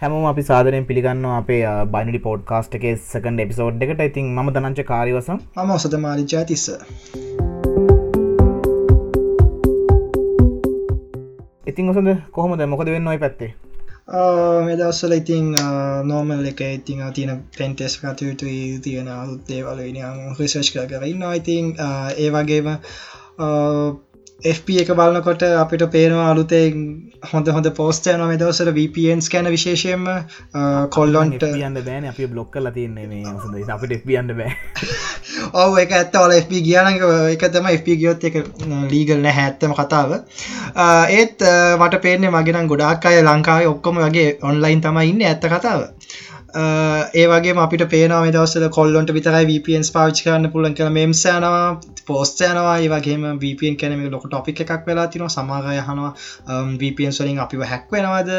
හැම අපි සාදරයෙන් පිළිගන්න අපේ බයිනඩි පෝඩ්කාස්ට් එක සකන් එපිසෝඩ් එකට. ඉතින් ම දනංච කාරිවසම්. මම ඔසත මාරිචා තිස්ස ඉතින් ඔසද කොහොමද? මොකද වෙන්න ඔයි පැත්තේ? මෙදස්සල ඉතින් නෝමල් එක ඉතින් තියන පෙන්ටෙස් කටයුතු තියෙන අලුත්තේවල රිසර්ච් කර කරන්න ඉතින් ඒ වගේම FP එක බලන්නකොට අපිට පේනවා අලුතේ හොඳ හොඳ පෝස්ටය නො දවසර VPNස් කැන විශේෂයෙන්ම කොල්ලොන්ට යන්න බෑන. අපි බ්ලොක් කල තියන්නේ අපිට FPන්න බෑ. ඔව එක ඇත්තවල FP ගියනක එක තම FP ගියොත් එක ලීගල් නෑ හැත්තම කතාව. ඒත් මට පේන්නේ මගෙනම් ගොඩක් අය ලංකාව ඔක්කොම වගේ ඔන්ලයින් තමයි ඉන්න ඇත්ත කතාව ඒ වගේ අපිට පේන දවසල කොල්ලොන්ට විතරයි VPන්ස් පාවිච් කරන්න පුලන් කළ මෙම්සයනවා පෝස්ට යනවා. ඒ වගේම VPN කැනම ලොක ටොපික් එකක් වෙලා තින සමාගය හනවා VPN සලින් අපිව හැක්වෙනවාද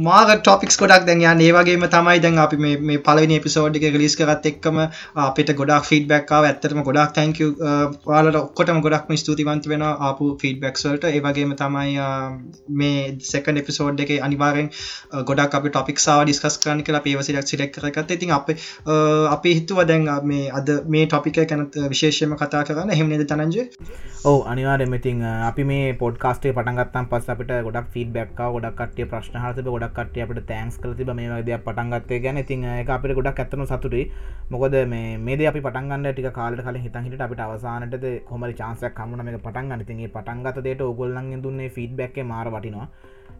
මාග ටොපික්ස් ගොඩක් දැන් යන්න. ඒවගේම තමයි දැන් අපි මේ පලවෙනි එපිසෝඩ් එක ලිස් කරත් එක්කම අපිට ගොඩක් ෆීඩබැක්කාව ඇත්තටම ගොඩක් තැංක වාලට ඔක්කොටම ගොඩක්ම ස්තුතිවන්ත වෙන ආපු ෆීඩබැක්ස්වලට ඒවගේම තමයි මේ සෙකන් එපිසෝඩ් එක අනිවාරෙන් ගොඩක් අපි ටොපික්සාව ඩිස්කස් කරන්න කියලා පේවසිලක් සිලෙක් කරගත් ඉතින් අප අපි හිතුව දැන් මේ අද මේ ටොපික කැනත් විශේෂයම කතා කරන්න. කරන්න හෙමනද තනජ ඕ අනිවාරමඉතින් අපි මේ පොඩ්කාස්ටේ පටන්ගත්තම් පස් අපට ගොඩක් ෆීඩ බැක්ක ගොඩක් කටිය ප්‍රශ්න හත ගොඩක් කටිය අපට තෑන්ස් කල තිබ මේ වද පටන්ගත්තේ ගැන. ඉතින් එක අපිට ගොඩක් ඇත්තනු සතුටයි. මොකද මේ මේද අපි පටන්ගන්න ටික කාලට කල හිතහිට අපිට අවසානට කොමරි චාන්සයක් කමුණ මේ පටන්ගන්න තිගේ පටන්ගත දේට ඔගොල්ලන්ගෙන් දුන්නේ ෆීඩ බැක්ක මාර වටිනවා.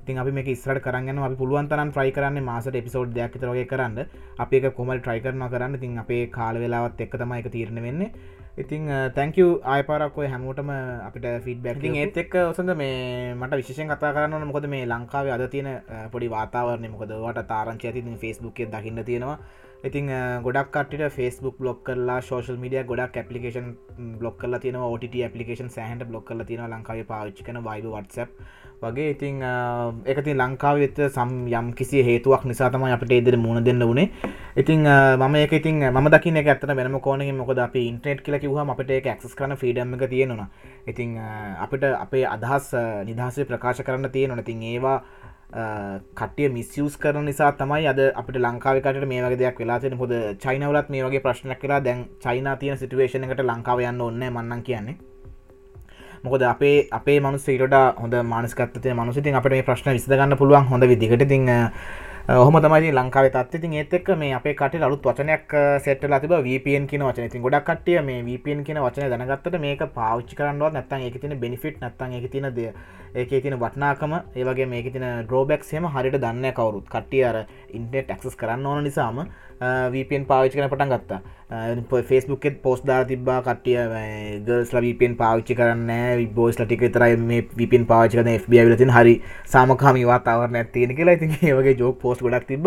තින් අපි මේ ස්රට කරන්න අපි පුළුවන්තරන් ්‍රයි කරන්න මාසට එපිසෝඩ් දෙයක් තරගේ කරන්න. අපි කොමල් ට්‍රයි කරන කරන්න. තින් අපේ කාල වෙලාවත් එක් තමයි එක තීරණ වෙන්නේ. ඉතිං තැංක ආයපාරක්කොය හැමෝටම අපිට ෆිඩ බැක්ින් ඒත් එක් ඔසඳ මේ මට විශෂෙන් කතා කරන්න මොකද මේ ලංකාවේ අද තියෙන පොඩි වාතාවරණය මොකදවට තාරංචි ඇති ෆෙස්බුක් දකින්න තියෙනවා. ඉතින් ගොඩක් කට ෆස්බුක් බ්ලොක් කරලා ශෝෂල් මඩිය ගොඩක් පපිකේන් බ්ලොක් කල තින ට පපිකේන් සහන්ට බ්ලොක් කල තින ලංකාව පාච්චිකන වයිබ වටසප් වගේ ඉතිං එකති ලංකාව වෙත සම් යම් කිසි හේතුවක් නිසා තමයි අපට එදර මුණ දෙන්න වනේ ඉතිං මම ඒක ඉතින් ම දකින ඇත්තන වෙනම කෝනෙ මොකද අප ඉන්ට්‍රේට් කියල කිවහම අපට එක ඇක්ස් කරන ෆීඩම් එක තියෙනවා ඉතිං අපිට අපේ අදහස් නිදහසේ ප්‍රකාශ කරන්න තියෙනවා ඉතින් ඒවා කටිය මිස්යස් කරන නිසා තමයි අද අපට ලංකාවකට මේ වගේ දෙයක් වෙලාතින හොද චයිනවලත් මේ වගේ ප්‍රශ්නයක් කියලා දැන් චයිනා තියෙන සිටුවේෂනකට ලංකාව යන්න ඔන්න මන්නන් කියන්නේ. මොකද අපේ අපේ මනුස්සීට හොඳ මානස්කත්තය මනුසිතින් අපට මේ ප්‍රශ්න විසඳගන්න පුළුවන් හොඳ විදිකට තිං හොම තමයි ලංකාව තත්ති ඒත් එක් මේ අපේ කට අලුත් වචනයක් සෙට්ල තිබ වපන් කියන වචන. ති ගොඩක් කටිය මේ වපන් කියන වචන දැනගත්තට මේක පාච්චි කරන්නවත් නැත්තන් එක තින බෙනිෆිට් නැත්තන් එක තින දෙය ඒක තින වටනාකම ඒවගේ මේක තින ඩ්‍රෝබෙක් සම හරිට දන්න කවරුත්. කටිය අර ඉන්ටෙට් ක්සස් කරන්න ඕන නිසාම වපන් පාවිච්චි කන පටන් ගත්තා. ෆෙස්බුක්ෙත් පෝස් දා තිබා කටිය ගල්ස් ලවපෙන් පාවිච්චි කරන්න බෝස් ටික තරයි මේ විපින් පාචි කන FB ලතින් හරි සාමකාමි වාතාවරන ඇතියෙන කියලා. ඉතින් ඒවගේ ජෝක් පෝස් ගොඩක් තිබ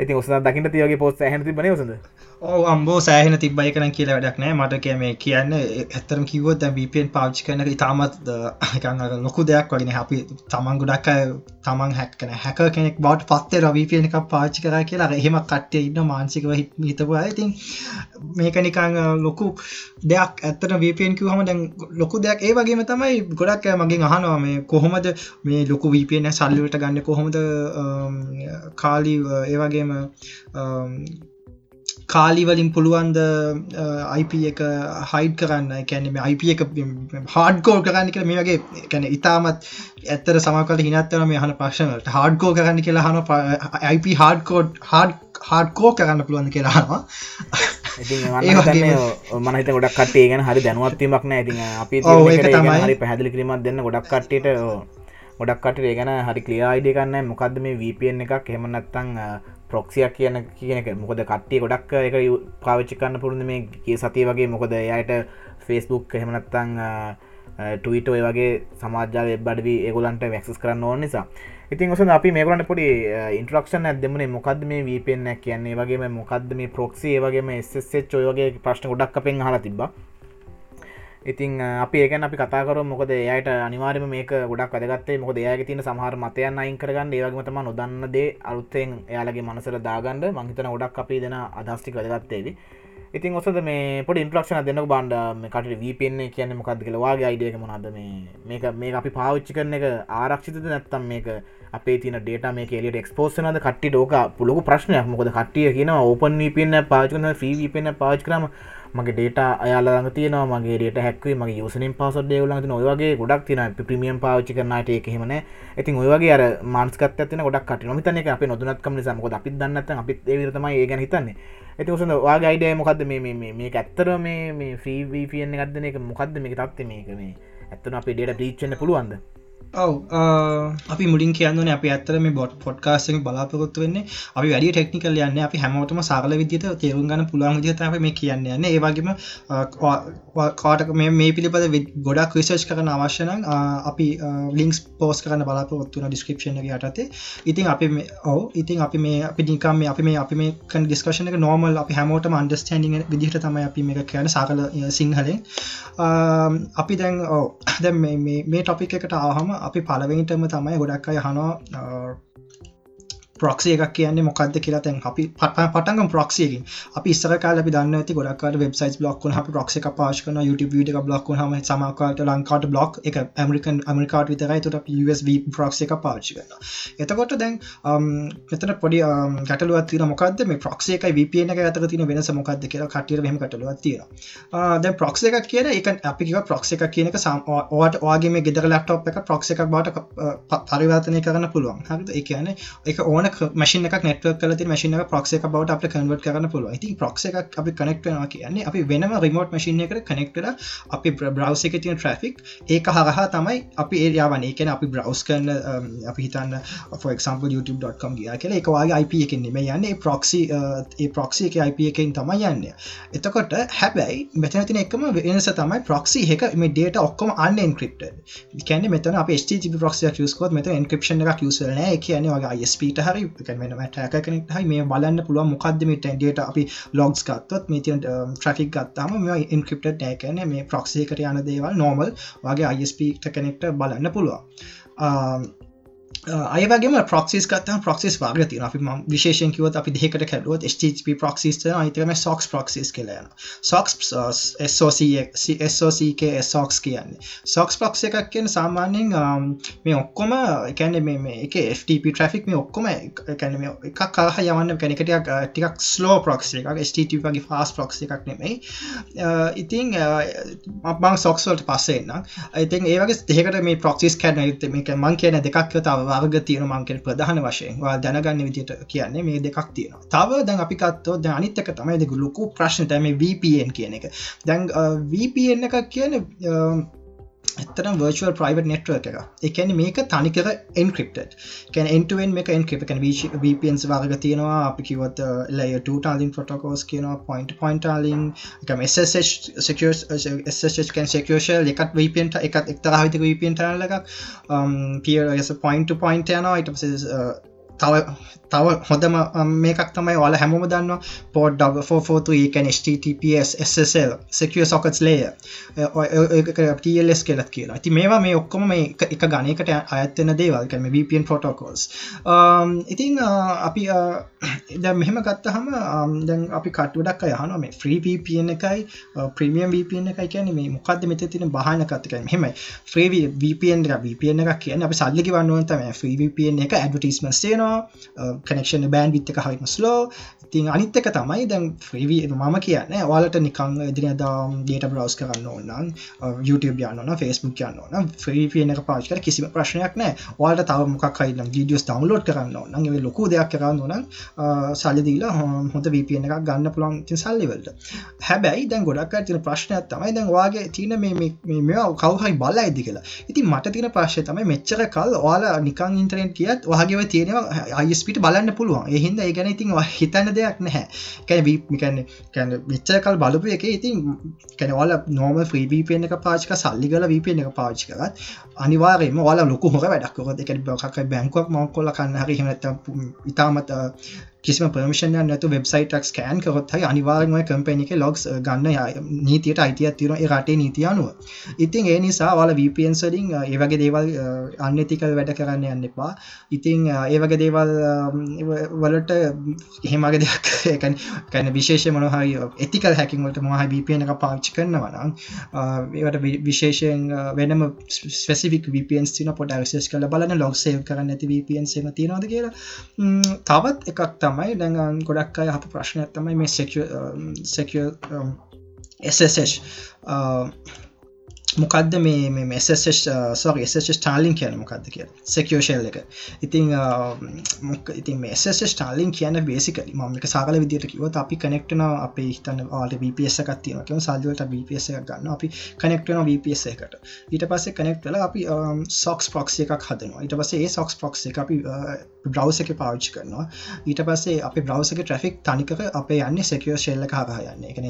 ඉතින් ඔසන දකිට තියගේ පොස් හැන තිබන සඳ ඕ අම්බෝ සෑහෙන තිබයි කරන කියල වැඩක් නෑ. මට කියම කියන්න ඇත්තරම කිවොත් වපෙන් පාච්චි කන ඉතාමත් ලොකු දෙයක් වගෙන අපි තමන් ගොඩක් තමන් හැක්කන හැක කෙනෙක් බවට පත්තේ රවීපියන එකක් පාච්චි කර කියලා එහෙම කට්ටය ඉන්න මාන්සිකව හිතපු ඇතින් මේක නිකං ලොකු දෙයක්. ඇත්තට වපෙන් කිවහම දැන් ලොකු දෙයක්. ඒ වගේම තමයි ගොඩක් මගේ අහනවා මේ කොහොමද මේ ලොකු වපන සල්ලිවට ගන්න කොහොමද කාලී ඒවගේම කාලිවලින් පුළුවන්ද අයිප එක හයිඩ් කරන්න? කැනෙම අයිප එක හාඩ්කෝ කරන්න කළ මේ වගේ කැන ඉතාමත් ඇත්තර සමකල හිනත්තන මේ හන ප්‍රශ්නට හාඩ්කෝ කරන්න කියලා හන අයිප හාඩ්කෝඩ් හාඩ් හාඩ්කෝ කරන්න පුළුවන් කියලාවා මනහිත ගොඩක් කටේ ගැන හරි දැනුවත්වීමක් නෑ. ඉතින් අපි හරි පැහදිලි කිරීමත් දෙන්න ගොඩක් කට්ටට ගොඩක් කටේ ගැන හරි ක්ලියයිඩ කන්න මොකක්ද මේ වපන් එකක්? හෙමනත්තං ප්‍රොක්සියක් කියන කියන එක. මොකද කට්ටිය ගොඩක් එක පාවිච්චි කන්න පුරුණ මේ කිය සතිය වගේ. මොකද යට ෆෙස්බුක් හෙමනත්තං ටවිට ඔය වගේ සමාජාව බඩවී ඒගොලන්ට වැක්සස් කරන්න ඕන නිසා. ඉතින් ඔස අපි මේකලට පොඩි ඉන්ට්‍රක්ෂන් ඇදමන මොකද මේ වපෙන්න්න කියන්නේ? වගේ මොකක්ද මේ ප්‍රොක්සිේ වගේම එස්සෙච් ඔය වගේ ප්‍රශ්න ගොඩක් අපෙන් හලා තිබා ඉතින් අපි ඒකන අපි කතාකර මොකද එයට අනිවාර්ම මේක ගොඩක් අදගත්තේ මොකද එයාගේ තින සමහර මතයන් අයින් කරගන්න. ඒවගේතම නොදන්න දේ අලුත්තෙන් එයාලගේ මනසර දාගන්ඩ මංහිතන ගොඩක් අපි දෙන අදස්ටික වැදගත්තේදී ඉතින් ඔසද මේ පොඩ ඉන්ට්‍රක්ෂන දෙන්න බන්ඩ කට වීපෙන්නේ කියන්න මොකක්ද කියලවාගේ අයිඩියක මොනද මේ මේක මේ අපි පාවිච්චි කරන එක ආරක්ෂිතද නැත්තම් මේක අපේ තින ඩේට මේ කෙලියට එක්ස්පෝසනද කට්ටි ෝක පුලොක ප්‍රශ්නයක්. මොකද කට්ටිය කියන ඕපන් වීපන්න පාචකන ්‍රීවීපෙන්න්න පාච් කරම මගේ ඩේට අයාලඟ තියන මගේ ඩේට හැක්වේ මගේ යසනින් පසොඩ් ේවලඟ ඔයගේ ගොඩක් තින ප්‍රමියම් පාච්චි කරනට එකහෙමන ඉතින් ඔයගේ අර මාන්ස්කත් ඇතින ගොඩක් කට නොතන එක අප නොදනත්කම නිසාමක අපිත් දන්නත් අපිත් ඒවිරතම ඒගැන හිතන්නේ. ඇති උසන වාගේ අයිඩය මොකක්ද මේ මේ ඇත්තර මේ ්‍රීවීපියන්න ගදන එක මොකක්ද මේ තත්ත මේක මේ ඇත්තන අපේ ඩේට ප්‍රීච්චන්න පුළුවන්ද? ඔව අපි මුලින් කියන්න අප ඇත්තර මේ බොට් පොඩ්කාස්ට බලාපොරොත්තු වෙන්නේ අපි වැඩි ටෙක්නිකල් යන්න අපි හැමෝටම සාල විදිත තේරුම් ගන්න පුළුවන් විදිත මේ කියන්න යන්න. ඒවාගේම කාටක මේ පිළිබද ගොඩක් විසර්ච් කරන අවශ්‍යන අපි ලිින්ක්ස් පෝස් කරන බලාපොරොත්තුන ඩිස්ක්‍රපෂන යටතේ. ඉතින් අපි ඔව ඉතින් අපි මේ අපි නිකම් අපි මේ අපි මේ කන් ඩිස්කශන එක නෝමල් අපි හැමෝටම අන්ඩස්ටන්ඩිං විදිහට තමයි අපි මේ කියන සාකල සිංහලෙන්. අපි දැන් දැ මේ ටොපික් එකට ආහම අපි පලවෙනිටම තමයි ගොඩක් අය හනවා ප්‍රක්ෂය එකක් කියන්නේ මොකක්ද කියලා තැන් අපි පටගම් ප්‍රක්ෂයකින් අපි ස්තරකාල දන්න ඇති ගොඩක්ට වෙබ්සයිස් බ්ලොක් හ ප්‍රක්ෂ පාශ කන YouTube වීඩ බ්ලොක් හම සමකාට ලංකාට බ්ලොක් එක ඇමරිකන් ඇමරිකාට විතරයි. තුට USB ප්‍රක්ෂ එක පාච්චි කරන්න එතකොට දැන් මෙතන පොඩි ගැටලුවත් තින මොකද මේ ප්‍රක්ෂයක වපන එක ඇතර තින වෙනස මොකක්ද කියලා කටිය මෙම කටලුවත් තියෙන දැ ප්‍රක්ෂ එකක් කියන එක අපි ප්‍රක්ෂ එක කියනක සම්වාට වගේ මේ ගෙදර ලක්ටප් එක ප්‍රක්ෂ එකක් බාට පරිවර්තනය කරන්න පුළුවන්. හරි එකන එක ඕන මශන එක නටව කල මශන ප්‍රක්ෂ එක බවට අප කන්වට කරන්න පුළුව ඉතින් ප්‍රක්ෂ එකක් අපි කනෙක්ටනවා කියන්නේ අපි වෙනම රිමෝට් මශන එකට කනෙක්ටර අපි බ්‍රවස් එක තින ට්‍රෆික් ඒක හරහා තමයි අපි ඒයාවන එකන අපි බ්‍රවස් කරන um, අපි හිතන්න ෆක්ම්ප youtube.com ගිය කියල එකවාගේ IP එකෙන් නෙම යන්න. ප්‍රක්සි ඒ ප්‍රක්සි එක IP එකෙන් තමයි යන්න. එතකොට හැබැයි මෙතනතින එකම වෙනස තමයි ප්‍රක්සි එක මේ ඩේට ඔක්කොම අන්න එන්ක්‍රප්ට කැන මෙතන අප ස්ට ප්‍රක්ෂ යස්කොත් මෙත එන්ක්‍රපෂන් එක යසරන කියන වගේ ස්පීට හරි වෙනම ටෑක කෙනෙක් හයි මේ බලන්න පුළුව මොකක්ද මේ ටන්ඩට අපි ලොග්ස් ගත්තොත් මේ තියන් ට්‍රෆික් ගත්තාම මේ ඉන්ක්‍රප්ට ටෑකන මේ ප්‍රක්ෂයකට යන දේවල් නෝමල් වගේ අයිස්පීට කෙනෙක්ට බලන්න පුළුවන්. අයවගේම ප්‍රක්සිස් කත්ත ප්‍රක්සිස් වාගති අපි විශේෂෙන් කිවත් අපි දෙකට කැලුවත් HTTP ප්‍රක්සිස් අයිතම සොක්ස් ප්‍රක්සිස් කියලයන සොක්ස් SOCK සොක්ස් uh, කියන්නේ. සොක්ස් ප්‍රක්ෂ එකක් කියන සාමාන්‍යෙන් um, මේ ඔක්කොම එකැන මේ එක FTP ට්‍රෆික් මේ ඔක්කොම එකැන එකක් කහ යවන්න කැනෙකට ටිකක් uh, ස්ලෝ ප්‍රක්ෂ එකක්. HTTP වගේ ෆාස් ප්‍රක්ෂ එකක් නෙමයි. Uh, ඉතිං මං සොක්ස්වල්ට පස්සෙන්න්න ඉතින් ඒවගේ දෙකට මේ ප්‍රක්සිස් කැන මේ මං කියන දෙකක් යතාව වර්ග තියෙන මංකෙන් ප්‍රධාන වශයෙන්. දැනගන්න විදිට කියන්නේ මේ දෙකක් තියෙන තව දැන් අපිකත්තෝ ද අනිත්තක තමයි දෙකු ලොකු ප්‍රශ්න තැම VPN කියන එක. දැන් VPN එකක් කියන එතරම් වර්ල් ප්‍රයිව් නෙට්ව එක එකන මේක තනිකර එන්ක්‍රප්ට කැන එන්ටුවෙන් මේ එන්ක්‍රප කන VPNස් වර්ග තියෙනවා. අපි කිවත් ලය ටාලින් පොටකෝස් කියනවා පොයින්ට පොයින්ටලින් එකම කැන් සකෝෂල් එකත් වපන්ට එකත් එක්තරහිතක වපන්ටල එකක්. පිය පොයින්ට පොයින්ට යනවා. ඉට තව තව හොඳම මේකක් තමයි ඔල හැමෝම දන්න පෝඩ් ඩ4තු ඒකැන HTTPS SSL secure sockets layer TLS කෙලත් කියලා ඇති මේවා මේ ඔක්කොම මේ එක ගනයකට අයත්වෙන දේවල්. කැම VPN පොටෝකෝල්ස් ඉතිං අපි ද මෙහෙම ගත්තහම දැන් අපි කටුවඩක් යහන මේ ්‍රී VPN එකයි ප්‍රමියම් VPN එකයි කියන මේ මොකක්ද මෙත තින බහනකත්තක හෙමයි ්‍රී VPN VPN එක කියන අපි සල්ලිකි වන්නුවන්තම ්‍රී VPN එක ඇඩටිස්මස් තියෙනවා කනෙක්ෂන් බෑන් විත්ත හරිම ස්ලෝ තින් අනිත්තක තමයි දැන් ්‍රීවී මම කියන්න ඔයාලට නිකං දින දාම් ඩේට බ්‍රවස් කරන්න ඕන්න YouTube යන්න ෆස්බුක් යන්න ඕන ්‍රීපියන එක පාච් කර කිසිම ප්‍රශ්නයක් නෑ වාලට තව මොකක් හයින්න ඩියස් ඩවන්ලෝඩ් කරන්න ඕන්න ඒ ලොකු දෙයක් කරන්න ඕන සල්ලිදීලා හොඳ වපියන එකක් ගන්න පුළන් ති සල්ලිවලට හැබැයි දැන් ගොඩක් තින ප්‍රශ්නයක් තමයි දැන් වාගේ තියන මේ කවහයි බල ඇදි කියලා. ඉතින් මට තින ප්‍රශ්ය තමයි මෙච්චර කල් වාලා නිකං ඉන්ටරෙන්ට කියත් වහගේව තියෙනවා අයිස්පිට බලන්න පුළුවන්. එහින්ද ඒ ගැන ඉතින් හිතන්න දෙයක් නැහැ. කැන මිකන්න කැන විච්චකල් බලපු එක ඉතින් කැනවල නෝම ්‍රීපියන එක පාචික සල්ලි කල වීපියන එක පාචි කරත් අනිවාරයම වාල ලොකු හොක වැඩක්කොත් එක බකයි බැංකුවක් මංකොල කන්න හරි හමත ඉතාමත කිසිම පර්මිෂන් නැතු වෙබ්සයිටක් ස්කෑන් කරොත් හයි අනිවාර්මය කම්පැනි එක ලොග්ස් ගන්න නීතියට අයිතියක් තින රටේ නීති අනුව. ඉතින් ඒ නිසා වල වපන්සලින් ඒවගේ දේවල් අන්නතිකල් වැඩ කරන්න යන්න එපා. ඉතිං ඒවගේ දේවල් වලට එහෙමගේ දෙයක් කැන විශේෂ මොනහරි එතිකල් හැකින්වලට මහ VPN එක පාච්චි කරනවනම් ඒවට විශේෂයෙන් වෙනම ස්පෙසිික් VPN තින පොට ක්ෂේෂ කල බලන ලොක් සේව කරන්න ඇති VPN සේම තියනද කියලා. තවත් එකක් තමයි දැඟන් ගොඩක් අය අප ප්‍රශ්නයක් තමයි මේ සෙක සෙක SSH මොකක්ද මේ මේ සොරි ස්ටාලින් කියන මොකක්ද කිය සෙකෝෂල් එක. ඉතිං uh, ඉතින් මේ ස්ටාලින් කියන බේසිකල මක සාගල විදිට කිවත් අපි කනෙක්ටන අප හිතන ආට VPS එකත්තියන කිය සල්ලට VPS එක ගන්න අපි කනෙක්ටන VPS එකට. ඊට පස්සේ කනෙක්ටල අපි um, සොක්ස් පොක්ස එකක් හදනවා. ඊට පස්සේ ඒ සොක්ස් පොක්ස් එක අපි uh, බ්‍රවස එක පාවිච්චි කරනවා. ඊට පස්සේ අප බ්‍රවස එක ට්‍රෆික් තනිකක අප යන්න සෙකෝ ශෙල්ල හා යන්න. එක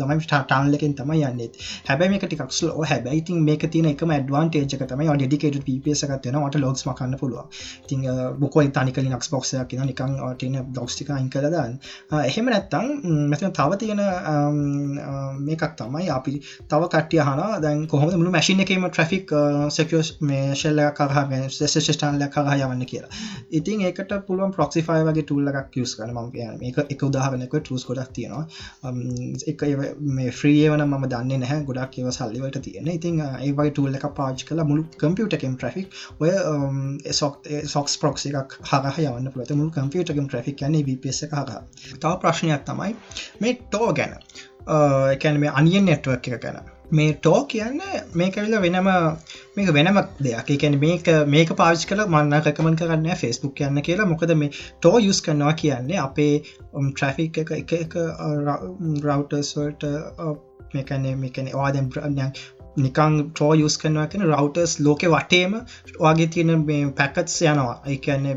තමයි ටාන්ලකින් තමයි යන්නෙත් හැබැයි එක ටිකක්ස්ල හැබැයිතින් මේක තින එක ඩවන්ටේජ තමයි ඩිකට පපස එකත්වන ට ලොක්ස් මකන්න පුළුව තින් බොකො තනික ලිනක්ස් බොක්ෂයක් කියන නිකං ටන බොක්ස්ටික අයින් කලදන්න එහෙම නැත්තං මෙතන තව තියෙන මේකක් තමයි අපි තව කටිය හන දැන් කොහොම මුළු මැසින් එකම ට්‍රෆික් සෙකෝස් මේ ශෙල්ල කරහ ෂටන්ල කරහ යවන්න කියලා. ඉතින් ඒකට පුළුවන් ප්‍රොක්සිෆයි වගේ ටූල්ල එකක් යස් කන ම මේක එක උදාහරනක ටස් ගොඩක් තියෙනවා. එක මේ ්‍රිය වන ම දන්න නැහැ. ගොඩක් ඒව සල්ලිවට තියෙන. ඉතින් ඒවයි ටූල් එක පාච් කලා මුළු කම්පියටකම් ට්‍රෆික් ඔය සොක්ස් ප්‍රොක්ස එකක් හරහ යවන්න පුළත මුළු කම්පියටකම් ට්‍රෆික් යන්නේ වපස එක හර තව ප්‍රශ්නයක් තමයි මේ ටෝ ගැන. එකැන මේ අනියන් නෙට්වක් එක ගැන. මේ ටෝ කියන්න මේක ඇවිල වෙනම මේක වෙනම දෙයක්. එකැන මේක මේක පාවිච් කල මන්න රැකමන් කරන්න ෆෙස්බුක් කියන්න කියලා. මොකද මේ ටෝ යුස් කරනවා කියන්නේ අපේ ට්‍රෆික් එක එක එක රවටර්ස්වල්ට මේකනේ මේකන වාදම් නිකං ටෝ යුස් කරනවා කියෙන රවටර්ස් ලෝක වටේම වගේ තියෙන මේ පැකත්ස් යනවා. එකන්නේ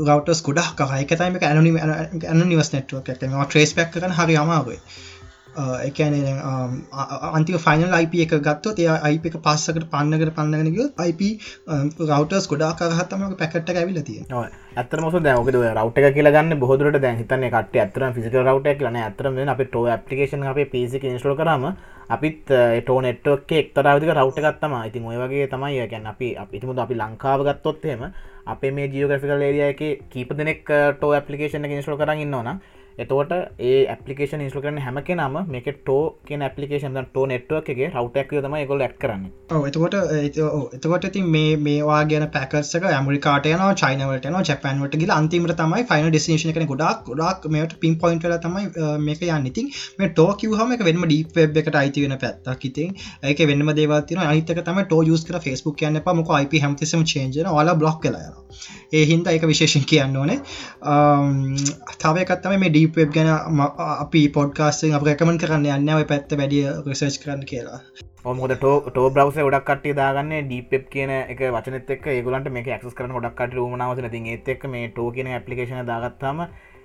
රවටස් ගොඩක් කහ එකතයිම ඇනනි ඇන නිවස් නෙට්ුවක් ඇතම ට්‍රේස් පැක් කරන හරි අමාවේ එකන අන්තික ෆයිනල් IP එක ගත්තොත් එය IP එක පස්සකට පන්නකට පන්නගෙන ගිය IP රවටර්ස් um, ගොඩා කරහත්තම පැකට ඇවිල තිය ඇතර මොස දැවකද රවට එක කියලගන්න බොහදුරට දැන් හිතන කට ඇතර ෆිසික රවට ලන ඇතරම අප ටෝ පපිකේෂන් අපේ පිසික ඉස්ටෝ කරම අපිත් ටෝ නෙට්ක් එක්තරාවික රවට් ගත්තම ඉතින් ඔය වගේ තමයි ගැන් අපි අපිතිමුද අපි ලංකාව ගත්තොත්හෙම අපේ මේ ජියෝග්‍රෆිකල් ඒරිය එක කීප දෙනෙක් ටෝ පපිකේෂන ඉස්ටෝ කරන්න ඉන්නවන එතවට ඒ පපිකේෂන් ඉස්ල කරන හැම කෙනම මේක ටෝ කිය පපිකේෂන් ටෝ නෙට්ුවක්ගේ රවටක් තම ගොල ඇක් කරන්න. එතකොට එතකොට ති මේ මේවා ගැන පැකසක ඇමරිකාටයන චයිනවටන ජපන්වට ගල අන්තිමට තමයි ෆයින ඩිසිේෂන කන ගොඩක් ගොඩක් මේට පින් පොයින්ටල තමයි මේක යන්න. ඉතින් මේ ටෝ කිවහම එක වෙනම ඩීප් වෙබ් එකට අයිති වෙන පැත්තක්. ඉතින් ඒක වෙනම දේවතින අහිතක තම ටෝ යස් කර ෆස්බුක් කියන්න පමක IP හැමතිසම චේන්ජන වාලා බ්ලොක් කලයන ඒ හින්ද එක විශේෂෙන් කියන්න ඕනේ. තවයකත්තම මේ ඩීප් ගැන අපි පොඩ්කාස්ෙන් අප රැකමන් කරන්න යන්න ඔය පැත්ත වැඩිය රිසර්ච් කරන්න කියලා. මොද ටෝ බ්‍රවස ොඩක් කට දාගන්න ඩීප් කියන එක වචනත එක් ගලන්ට මේ ක්ස් කරන ොඩක් කට මනාවස ති ඒත් එක් මේ ටෝ කියන පපිකේන දාගත්තාම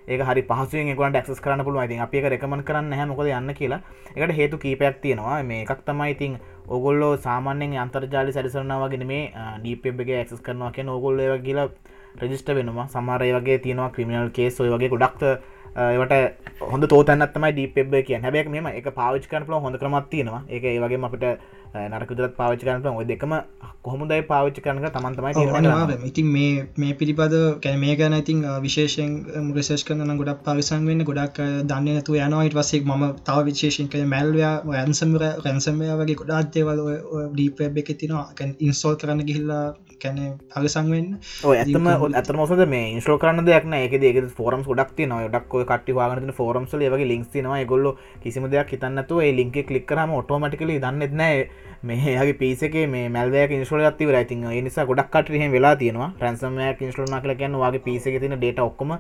ඒ හරි පහසුවෙන් එකට ක්ස් කරන්න පුළුව ඉතින් අපි එක රකමන් කරන්න හැ මොකද යන්න කියලා. එකට හේතු කීපයක් තියෙනවා. මේ එකක් තමයි ඉතින් ඔගොල්ලෝ සාමාන්‍යෙන් අන්තර්ජාලි සැරිසරනාවගෙන මේ ඩීපගේ ඇක්ස් කරනවා කිය ඔගොල්ල කියලා රජිස්ට වෙනවා. සමාරය වගේ තියෙනවා. ක්‍රමිනල් කේස් ඔය වගේ ගොඩක්ට ඒවට හොඳ තෝතැන්නත්තමයි ඩීපෙබ් කිය හැබැක් මෙම එක පාවිච්කනපල හොඳ කරමත් තියෙනවා. ඒක ඒ වගේ අපිට නරකුදරත් පාවිච්චිකනපල ඔය දෙකම කොහොමදයි පාවිච්චි කරනක තමන්තමයි ඉතින් මේ මේ පිළිබඳ කැන මේ ගැන ඉතින් විශේෂෙන් රිසේෂ් කරන ගොඩක් පරිසන් වෙන්න ගොඩක් දන්න නතු යනයිට වසේ ම තව විශේෂෙන් කළ මැල්වයා රැන්සම්ර රැන්සම්ය වගේ ගොඩක් දේවල් ඩීපබ් එක තිනවා ඉන්ස්ෝල් කරන්න ගිහිල්ලා කැන පගසංවෙන් ඇතම ඇත මොසද මේ ඉන්ස්ලෝ කරන්න දෙයක්න ඒක ඒක ෆෝරම් ගොඩක් න ඩක් කට වාගන ෆෝරම්සල ඒවගේ ලින්ක් නවා ගොල්ල කිසිම දෙයක් හිතන්නතු ඒ ලින්ක කලික්කරම ඔටෝමටිකලි දන්නෙත්නෑ මේගේ පිසක මේ මැල්වය ඉන්ස්ල ති රයිති නිසා ගොඩක් කටරහ වෙලා තියෙනවා. ට්‍රන්සමය ඉන්ස්ලන කල කියන්න වගේ පිසක තින ඩේට ඔක්කම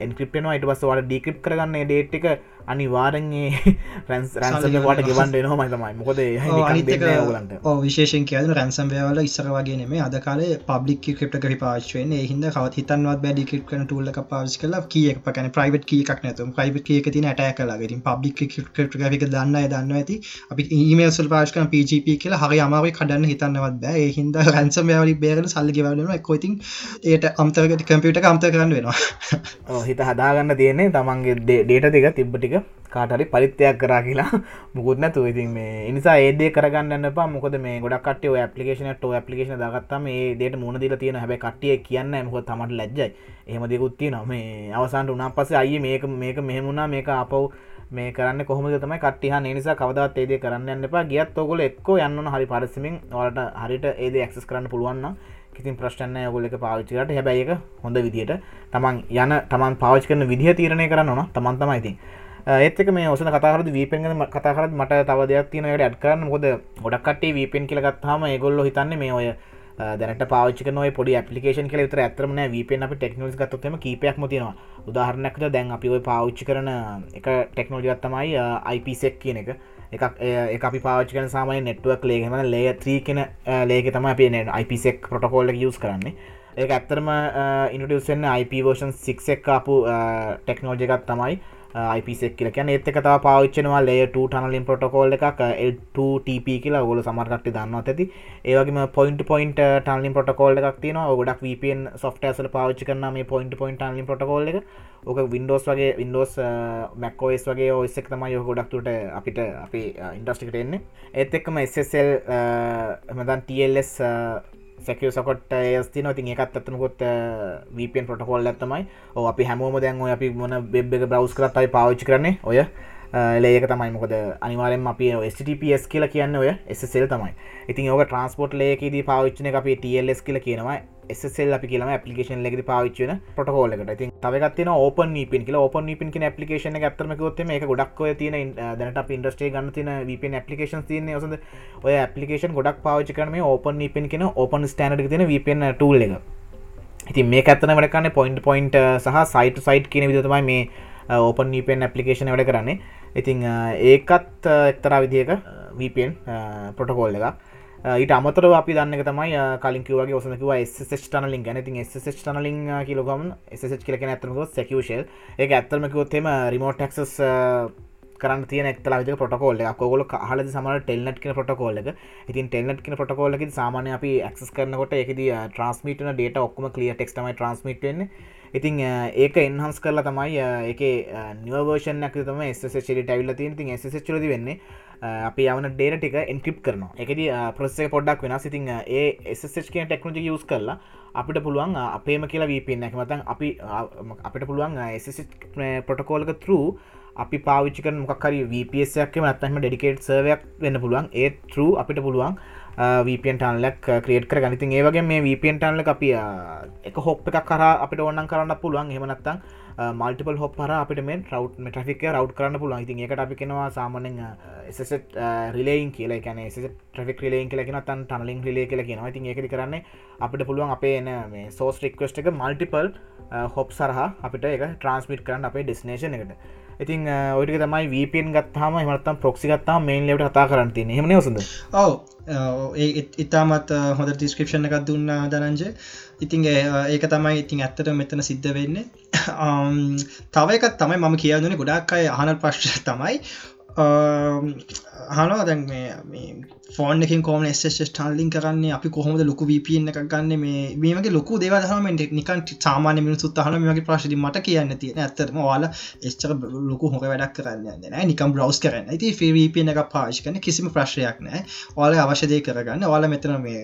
එන්ක්‍රප්ටන යිට පස් වට ඩික්‍රප් කරගන්න ඩේට් එක අනිවාරෙන්ගේ රැන්ස් රැන්සලට ගෙවන්ට එනවා මතමයි මොකද ඕ විශේෂෙන් කියද රැන්සම් වල ඉස්සර වගේ නෙමේ අද කාලේ පබ්ලික් ක්‍රප්ට කරි පාශ්වෙන් හිද කවත් හිතන්වත් බැඩි ක්‍රප් කන ටූල්ල පාස් කල කිය පකන ප්‍රයිවට් කියක් නැතු ප්‍රයිවට් කියක තින ඇටය කලාගරින් පබ්ලික් ක්‍රප්ටික දන්න දන්න ඇති. අපි ඊමේසල් පාශකන පජප කියල හරි අමාව කඩන්න හිතන්නවත් බෑ. හින්ද රැන්සම් වැලි බේරල සල්ලි ගෙවලන කොයිතින් ඒට අම්තරගට කම්පියට අම්ත කරන්න වෙනවා. හිත හදාගන්න තියන්නේ තමන්ගේ ඩේට දෙක තිබ්බටික කාටරි පරිත්‍යයක් කරා කියලා මුකුත් නැතු ඉතින් මේ නිසා ඒදේ කරගන්න එපා. මොකද මේ ගොඩක් කට්ටිය ඔය ඇප්ලිකේෂන් ටෝ ඇප්ලිකේෂන් දාගත්තාම මේ දේට මුණ දීලා තියෙන හැබැයි කට්ටිය කියන්නේ මොකද තමන්ට ලැජ්ජයි. එහෙම දෙකුත් තියෙනවා. මේ අවසානට උනාට පස්සේ අයියේ මේක මේක මෙහෙම වුණා. මේක ආපහු මේ කරන්න කොහොමද තමයි කට්ටිය හා නිසා කවදාත් ඒ දේ කරන්න යන්න එපා. ගියත් ඔයගොල්ලෝ එක්කෝ යන්න ඕන හරි පරිස්සමින් ඔයාලට හරියට ඒ දේ ඇක්සස් කරන්න පුළුවන් නම් ඉතින් ප්‍රශ්න ඔගොල්ල එක පාවිච්චි කරට. හැබැයි එක හොඳ විදියට තමන් යන තමන් පාවිච්චි කරන විදිහ තීරණය කරන්න ඕන. තමන් තමයි ඉතින් ඒත්ක මේ ඔසන කතාරද වීපෙන් කතාරත් මට තව දෙයක් තියනට ඇඩ් කරන්න. මොද ගොඩක්ට වීපෙන් කියලගත්හම ඒගොල්ල හිතන්න මේ ඔය දැනට පාචක නොය පොඩි පපිකේන් කල තර ඇතරම වීපෙන් අපි ටෙක්නෝස් ගත්තම කීපයක්ම තියෙනවා. උදාහරණයක්ද දැන් අපි ඔය පාවිච්චි කරන එක ටෙක්නෝජිගත්තමයි IPසෙක් කියන එක. එකක් ඒ අපි පාචකන සාමය නෙට්ුවක් ලේගෙම ලේ ත්‍රී කෙන ලේක තම අපේ IPසෙක් පොටකෝල්ල යස් කරන්නේ. ඒ ඇත්තරම ඉනිටසන්න IPවර්ෂන් සික්ෙක් අපපු ටෙක්නෝජිකත් තමයි. IPසෙක් කියල. කියන ඒත් එක තව පාවිච්චනවා ලේ ටනලින් පොටකෝල් එකක් L2TP කියලා. ගොල සමර්කට දන්නවත් ඇති. ඒවගේම පොයින්ට පොයින්ට ටනලින් පොටකෝල් එකක් තින ගොඩක් VPN සොෆ්ටඇසල පාවිච්චි කරන මේ පොයින්ට පොයින්ට ටනලින් පොටකෝල් එක. ඕක වින්ඩෝස් වගේ වින්ඩෝස් මැක්කෝස් වගේ ඔස්සෙක් තමයි යෝ ගොඩක්තුට අපිට අපි ඉන්ඩස්ටිකට එන්නේ. ඒත් එක්කම SSL මදන් TLS සැකව සකොට ස්ති නොතින් එකත් අත්තනකොත් වපන් පොටකොල් ඇත්තමයි ඕ අපි හැමෝම දැන් ඔය අපි මොන බෙබ් එක බ්‍රවස් කරත් අයි පාවිච්චි කරන්නේ? ඔය uh, ලේක තමයි. මොකද අනිවාරෙන් අපි ස්ටපස් කියල කියන්න ඔය එසෙල් තමයි. ඉතින් ඕක ට්‍රන්ස්පෝට් ලේකේදී පාවිච්චන අපි TLS කියල කියනවා. එසෙල් අපි කියලම පපිකේෂන් ලෙක පාවිච්චන පොටකෝලකට ති තවගත්න ඕපන් පින් කියල. ඕපන් පින් පපිකේෂන ඇතරමකොත් මේ ගොඩක් ඔය තියන දැනට ඉන්ඩස්ටේ ගන්න තින වපන් පපිකේෂන් තියන ඔසද ඔය පපිකේෂන් ගොඩක් පාවිච්ච කරන ඕපන් පින් කියෙන ඕපන් ස්ටනඩ් තින වපන් ටූල් එක. ඉතින් මේ ඇත්තන වැඩකන්න පොයින්ට පොයින්ට සහ සයිට සයිට් කියන විදතමයි මේ ඕපන් නීපෙන් ඇපලිකේෂන වැඩ කරන්නේ. ඉතිං ඒකත් එක්තරා විදික වීපෙන් පොටකෝල් එක Uh, ඊට අමතර අපි දන්න තමයි uh, කලින්කිවගේ ඔසනකව ස් ටනලින් ගැන ති ස් ටනලින් කිලගම ස් කියලක ඇතරක සැකවශල් ඒ ඇත්තරමකවොත්තෙම රිමෝට් ටක්ස් කරන්න තිය එක්තලා විදික පොටකෝල්ල කොගොල හල සමර ටෙල්නට් කියන පොටකෝල්ල එක. ඉතින් ටෙල්නට් කියන පොටකෝල්ලක සාමානය අපි ක්ස් කරනකොට එකද ට්‍රන්ස්මිටන ඩේට ඔක්කම කලිය ටෙක්ටමයි ට්‍රන්ස්මිටන්න ඉතින් ඒක එන්හන්ස් කරලා තමයි එක නිවර්ෂනක් තම ස්සෙලි ටැවිල්ල තින් ති ස්සලද වෙන්නේ අපි යවන ඩේට ටික එන්ක්‍රිප් කරන එකද ප්‍රස්සේ පොඩ්ඩක් වෙන සිතින් ඒ ස්සස් කියන ටෙක්නෝජි යස් කරලා අපිට පුළුවන් අපේම කියලා වීපෙන් නැකමතන් අපි අපිට පුළුවන් පොටකෝලක තරු අපි පාවිච්චික මොක්හරි වපසයක් නත්තම ඩෙඩිකේට් සර්වයක් වෙන්න පුළුවන්. ඒ තරු අපිට පුළුවන් වපන් ටන්ලක් ක්‍රේට් කර ගනිතින් ඒවගේ මේ වපන් ටන්ල අපිය එක හොප් එකක් කර අපිට ඔන්නන් කරන්න පුළුවන්. හෙමනත්තං මල්ටිපල් හොප් පර අපිට මේ රව් ට්‍රික රව් කරන්න පුළුවන්. ඉතින් එකට අපි කෙනවා සාමනෙන් එසට රිලේන් කියලා. කැන ට්‍රික් රිලේන් කියලෙන තන් ටනලින් රිලේ කියල කියෙනවා. ඉතින් ඒකි කරන්න අපිට පුළුවන් අපේ එන මේ සෝස් රික්වස්ට එක මල්ටිපල් හොප් සරහ අපිට එක ට්‍රන්ස්මිට් කරන්න අපේ ඩිස්නේෂන එකට. ඉතින් ඔටික තමයි වපන් ගත්හම මතම් ප්‍රක්සිගත්තා මේන් ලට කතා කරන්න තින හෙම සද ඔව. ඒ ඉතාමත් හොඳ ඩිස්ක්‍රපෂණ එකක් දුන්න දනංජ ඉතින් ඒක තමයි ඉතින් ඇත්තට මෙතන සිද්ධ වෙන්න. තව එකත් තමයි මම කියදුනේ ගොඩක් අය අහන ප්‍රශ්්‍ය තමයි හනවා දැන් මේ ෆෝන් එකින් කෝම ස් ටල්ලින් කරන්නේ? අපි කොහොමද ලොකු වපන්න එකක් ගන්න? මේ මේමගේ ලොකු දේවදහමෙන්ට නිකන් සාමාන්‍ය මිනිසුත් හන මගේ ප්‍රශ්ි මට කියන්න තියෙන. ඇත්තරම වාල එච්චර ලොකු හොක වැඩක් කරන්න නෑ නිකම් බ්‍රවස් කරන්න. ඇති ෆිවපන එක පාශ් කන කිසිම ප්‍රශ්යක් නෑ ඔල අවශ්‍යදය කරගන්න. ඔල මෙතන මේ